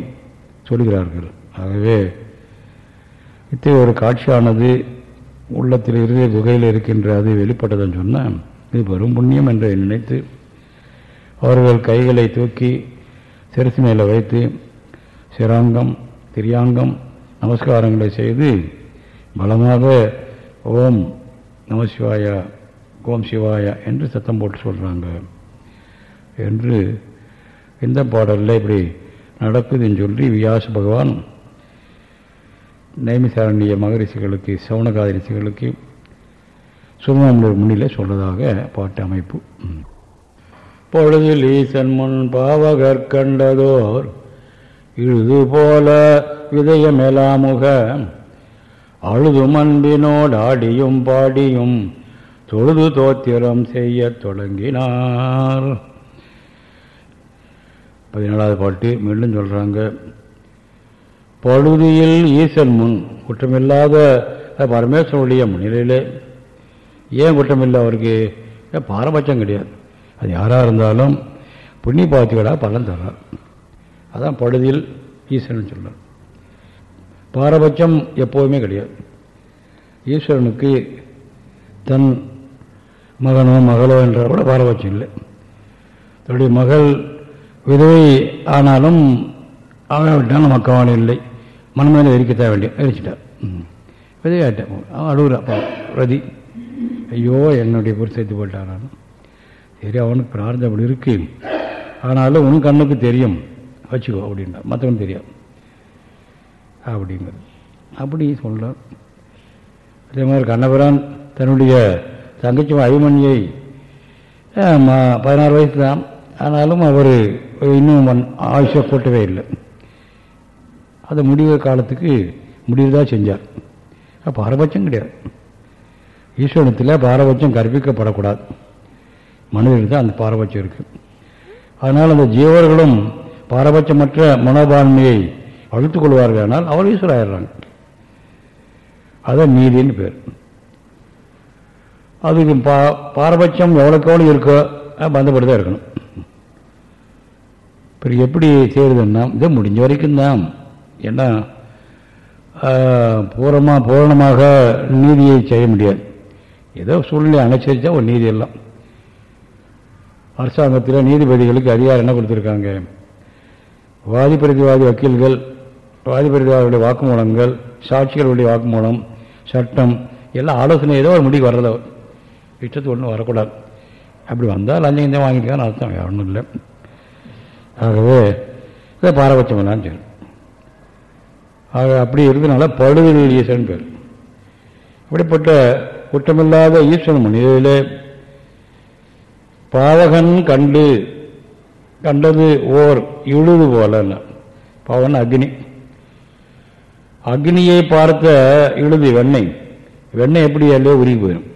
சொல்கிறார்கள். ஆகவே இத்தகைய ஒரு காட்சியானது உள்ளத்தில் இருந்து குகையில் இருக்கின்ற அது வெளிப்பட்டதுன்னு சொன்னால் இது பெரும் புண்ணியம் என்று நினைத்து அவர்கள் கைகளை தூக்கி சிறுசு மேலே வைத்து சிராங்கம் திரியாங்கம் நமஸ்காரங்களை செய்து பலமாக ஓம் நமசிவாயா ஓம் சிவாயா என்று சத்தம் போட்டு சொல்கிறாங்க என்று இந்த பாடலில் இப்படி நடக்குதுன்னு சொல்லி வியாச பகவான் நைமிசாரண்ய மகரிஷிகளுக்கு சவுனகாதி ரிஷிகளுக்கு சுமமலர் முன்னிலே சொல்றதாக பாட்டு அமைப்பு. பொழுதில் ஈசன் முன் பாவகர் கண்டதோர் இழுது போல விதயமெலாமுக அழுதும் அன்பினோடு ஆடியும் பாடியும் தொழுது தோத்திரம் செய்ய தொடங்கினார். பதினேழாவது பாட்டு மீண்டும் சொல்றாங்க. பழுதியில் ஈசன் முன் குற்றமில்லாத பரமேஸ்வருடைய முன்னிலையிலே. ஏன் குற்றமில்லை அவருக்கு? பாரபட்சம் கிடையாது. அது யாராக இருந்தாலும் புண்ணிய பாத்திகளா பலன் தர்றார் அதான் பழுதியில் ஈஸ்வரன் சொல்றார். பாரபட்சம் எப்போதுமே கிடையாது. ஈஸ்வரனுக்கு தன் மகனோ மகளோ என்ற கூட பாரபட்சம் இல்லை. தன்னுடைய மகள் விதவை ஆனாலும் அவன் விட்டான் நமக்கு அவன் இல்லை. மனமேல எரிக்கத்தான் வேண்டிய எரிச்சிட்டார் விதையாட்டேன் அவன் அழுகுறா. ரதி. ஐயோ என்னுடைய பொருள் சேர்த்து போயிட்டான் சரி அவனுக்கு பிரார்த்தம் அப்படி இருக்கு. ஆனாலும் உன் கண்ணுக்கு தெரியும். வச்சுக்கோ அப்படின்னா. மற்றவனுக்கு தெரியும் அப்படிங்கிறது. அப்படி சொல்கிறான் அதே மாதிரி கண்ணபிரான் தன்னுடைய தங்கச்சி அபிமன்யை பதினாறு வயசு தான் ஆனாலும் அவர் இன்னும் ஆயுஷ கூட்டவே இல்லை. அது முடிவு காலத்துக்கு முடிவுதான் செஞ்சார். பாரபட்சம் கிடையாது. ஈஸ்வரத்தில் பாரபட்சம் கற்பிக்கப்படக்கூடாது. மனிதர்கள் தான் அந்த பாரபட்சம் இருக்குது அதனால் அந்த ஜீவர்களும் பாரபட்சமற்ற மனோபான்மையை அழுத்துக் கொள்வார்கள் ஆனால் அவர் ஈஸ்வரர் ஆயிடுறாங்க அதான் நீதின்னு பேர். அதுக்கு பா பாரபட்சம் எவ்வளோக்கெவ்வளோ இருக்கோ பந்தப்பட்டு தான் இருக்கணும். இப்போ எப்படி செய்கிறதுன்னா இதை முடிஞ்ச வரைக்கும் தான். ஏன்னா பூரமாக பூரணமாக நீதியை செய்ய முடியாது. ஏதோ சூழ்நிலை அனுசரித்தா ஒரு நீதி எல்லாம். அரசாங்கத்தில் நீதிபதிகளுக்கு அதிகாரம் என்ன கொடுத்துருக்காங்க? வாதி பிரதிவாதி வக்கீல்கள் வாதி பிரதிவாதிகளுடைய வாக்குமூலங்கள் சாட்சிகளுடைய வாக்குமூலம் சட்டம் எல்லாம் ஆலோசனை ஏதோ ஒரு முடிவு வர்றத இஷ்டத்துக்கு ஒன்றும் வரக்கூடாது. அப்படி வந்தால் லஞ்சம் இந்த வாங்கிட்டான்னு அர்த்தம். ஒன்றும் இல்லை. ஆகவே இதை பாரபட்சம் எல்லாம் சரி ஆக அப்படி இருந்தனால பழுதுகள் ஈசன் பேர். அப்படிப்பட்ட குற்றமில்லாத ஈஸ்வரன் மனிதர்களே பாவகன் கண்டு கண்டது ஓர் இழுது போல பாவன் அக்னி. அக்னியை பார்த்த இழுது வெண்ணெய். வெண்ணெய் எப்படி அல்லையோ உருகி போயிடும்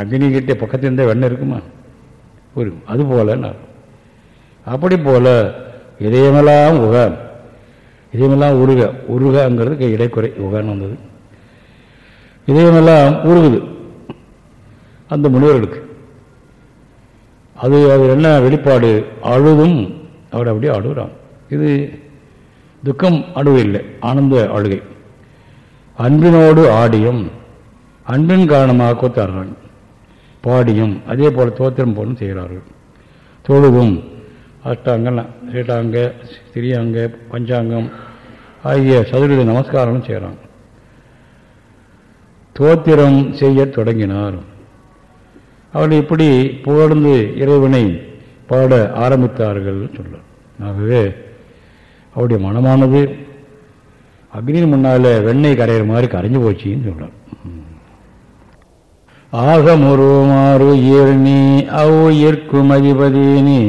அக்னி கிட்ட பக்கத்தில் இருந்தால் வெண்ணெய் இருக்குமா? உருகும். அது போல அப்படி போல இதயமெல்லாம் உக. இதயமெல்லாம் உருக உருகங்கிறதுக்கு இடைக்குறை உகன்னு வந்தது. இதயமெல்லாம் உருகுது. அந்த முனிவர்களுக்கு. அது அது என்ன வெளிப்பாடு? அழுதும் அவர் அப்படியே அழுகிறான். இது துக்கம் அழுவில்லை ஆனந்த அழுகை. அன்பினோடு ஆடியும் அன்பின் காரணமாக கொத்தார்கள். பாடியும் அதே போல் தோத்திரம் போலும் செய்கிறார்கள். தொழுதும் அஷ்டாங்க சீட்டாங்க சிறியாங்க பஞ்சாங்கம் ஆகிய சதுரீத நமஸ்காரங்களும் செய்கிறாங்க தோத்திரம் செய்ய தொடங்கினார். அவர்கள் இப்படி புகழ்ந்து இறைவனை பாட ஆரம்பித்தார்கள் சொல்ல ஆகவே அவருடைய மனமானது அக்னியின் முன்னால் வெண்ணெய் கரையிற மாதிரி கரைஞ்சு போச்சுன்னு சொல்கிறார் ஆகமுருமாறு ஈர்ணி அவ்வுயிர்க்கும் அதிபதி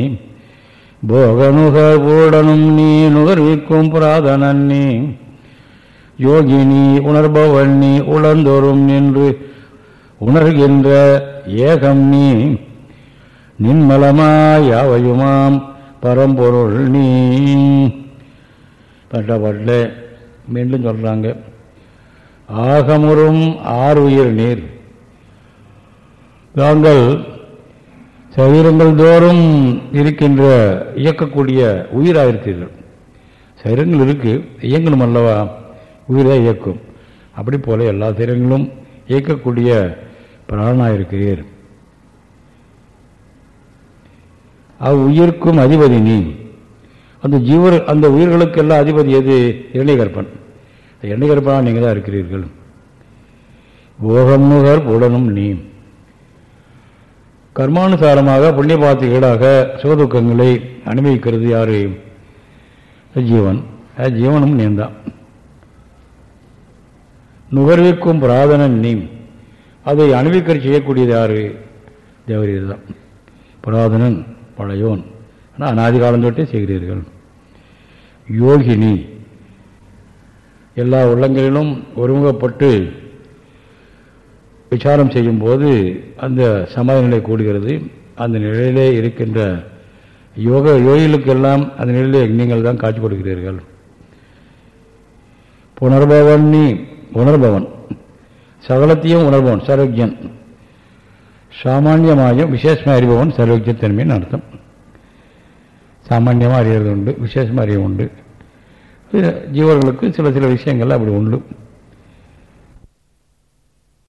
நீ பூடனும் நீ நுகர்விக்கும் புராதனன் நீ யோகினி உணர்பவன் நீ உளந்தோறும் நின்று உணர்கின்ற ஏகம் நீ நின்மலமாயாவையுமாம் பரம்பொருள் நீ. பட்டப்பட்ட மீண்டும் சொல்கிறாங்க ஆகமுறும் ஆறுயிர் நீர். தாங்கள் சரீரங்கள் தோறும் இருக்கின்ற இயக்கக்கூடிய உயிராக இருக்கிறீர்கள். சரீரங்கள் இருக்குது இயங்கணும் அல்லவா? உயிரை இயக்கும். அப்படி போல எல்லா சரீரங்களும் இயக்கக்கூடிய பிராணனாக இருக்கிறீர். அவ் உயிர்க்கும் அதிபதி நீ. அந்த ஜீவர் அந்த உயிர்களுக்கெல்லாம் அதிபதி எது? எண்ணெய்கற்பன் எண்ணெய்கற்பனா நீங்கள் தான் இருக்கிறீர்கள். போகமுகர் உடனும் நீ. கர்மானுசாரமாக புண்ணிய பாத்திகளாக சுகதுக்கங்களை அனுபவிக்கிறது யாரு? ஜீவன் ஜீவனும் நீந்தான். நுகர்விக்கும் பிராதனன் நீ. அதை அனுபவிக்க செய்யக்கூடியது யாரு? தேவரீர் தான் புராதனன் பழையோன். ஆனால் அநாதி காலம் தொட்டே செய்கிறீர்கள். யோகினி. எல்லா உள்ளங்களிலும் ஒருமுகப்பட்டு விசாரம் செய்யும்போது அந்த சமாதி நிலை கூடுகிறது. அந்த நிலையிலே இருக்கின்ற யோக யோகிகளுக்கெல்லாம் அந்த நிலையிலே நீங்கள் தான் காட்சி கொடுக்கிறீர்கள். புனர்பவன். நீ உணர்பவன் சகலத்தையும் உணர்பவன் சரோக்கியன் சாமானியமாயும் விசேஷமாக அறிபவன் சர்வஜத்தன்மைன்னு அர்த்தம். சாமானியமாக அறியறது உண்டு விசேஷமாக அறிய உண்டு. ஜீவர்களுக்கு சில சில விஷயங்கள் அப்படி உண்டு.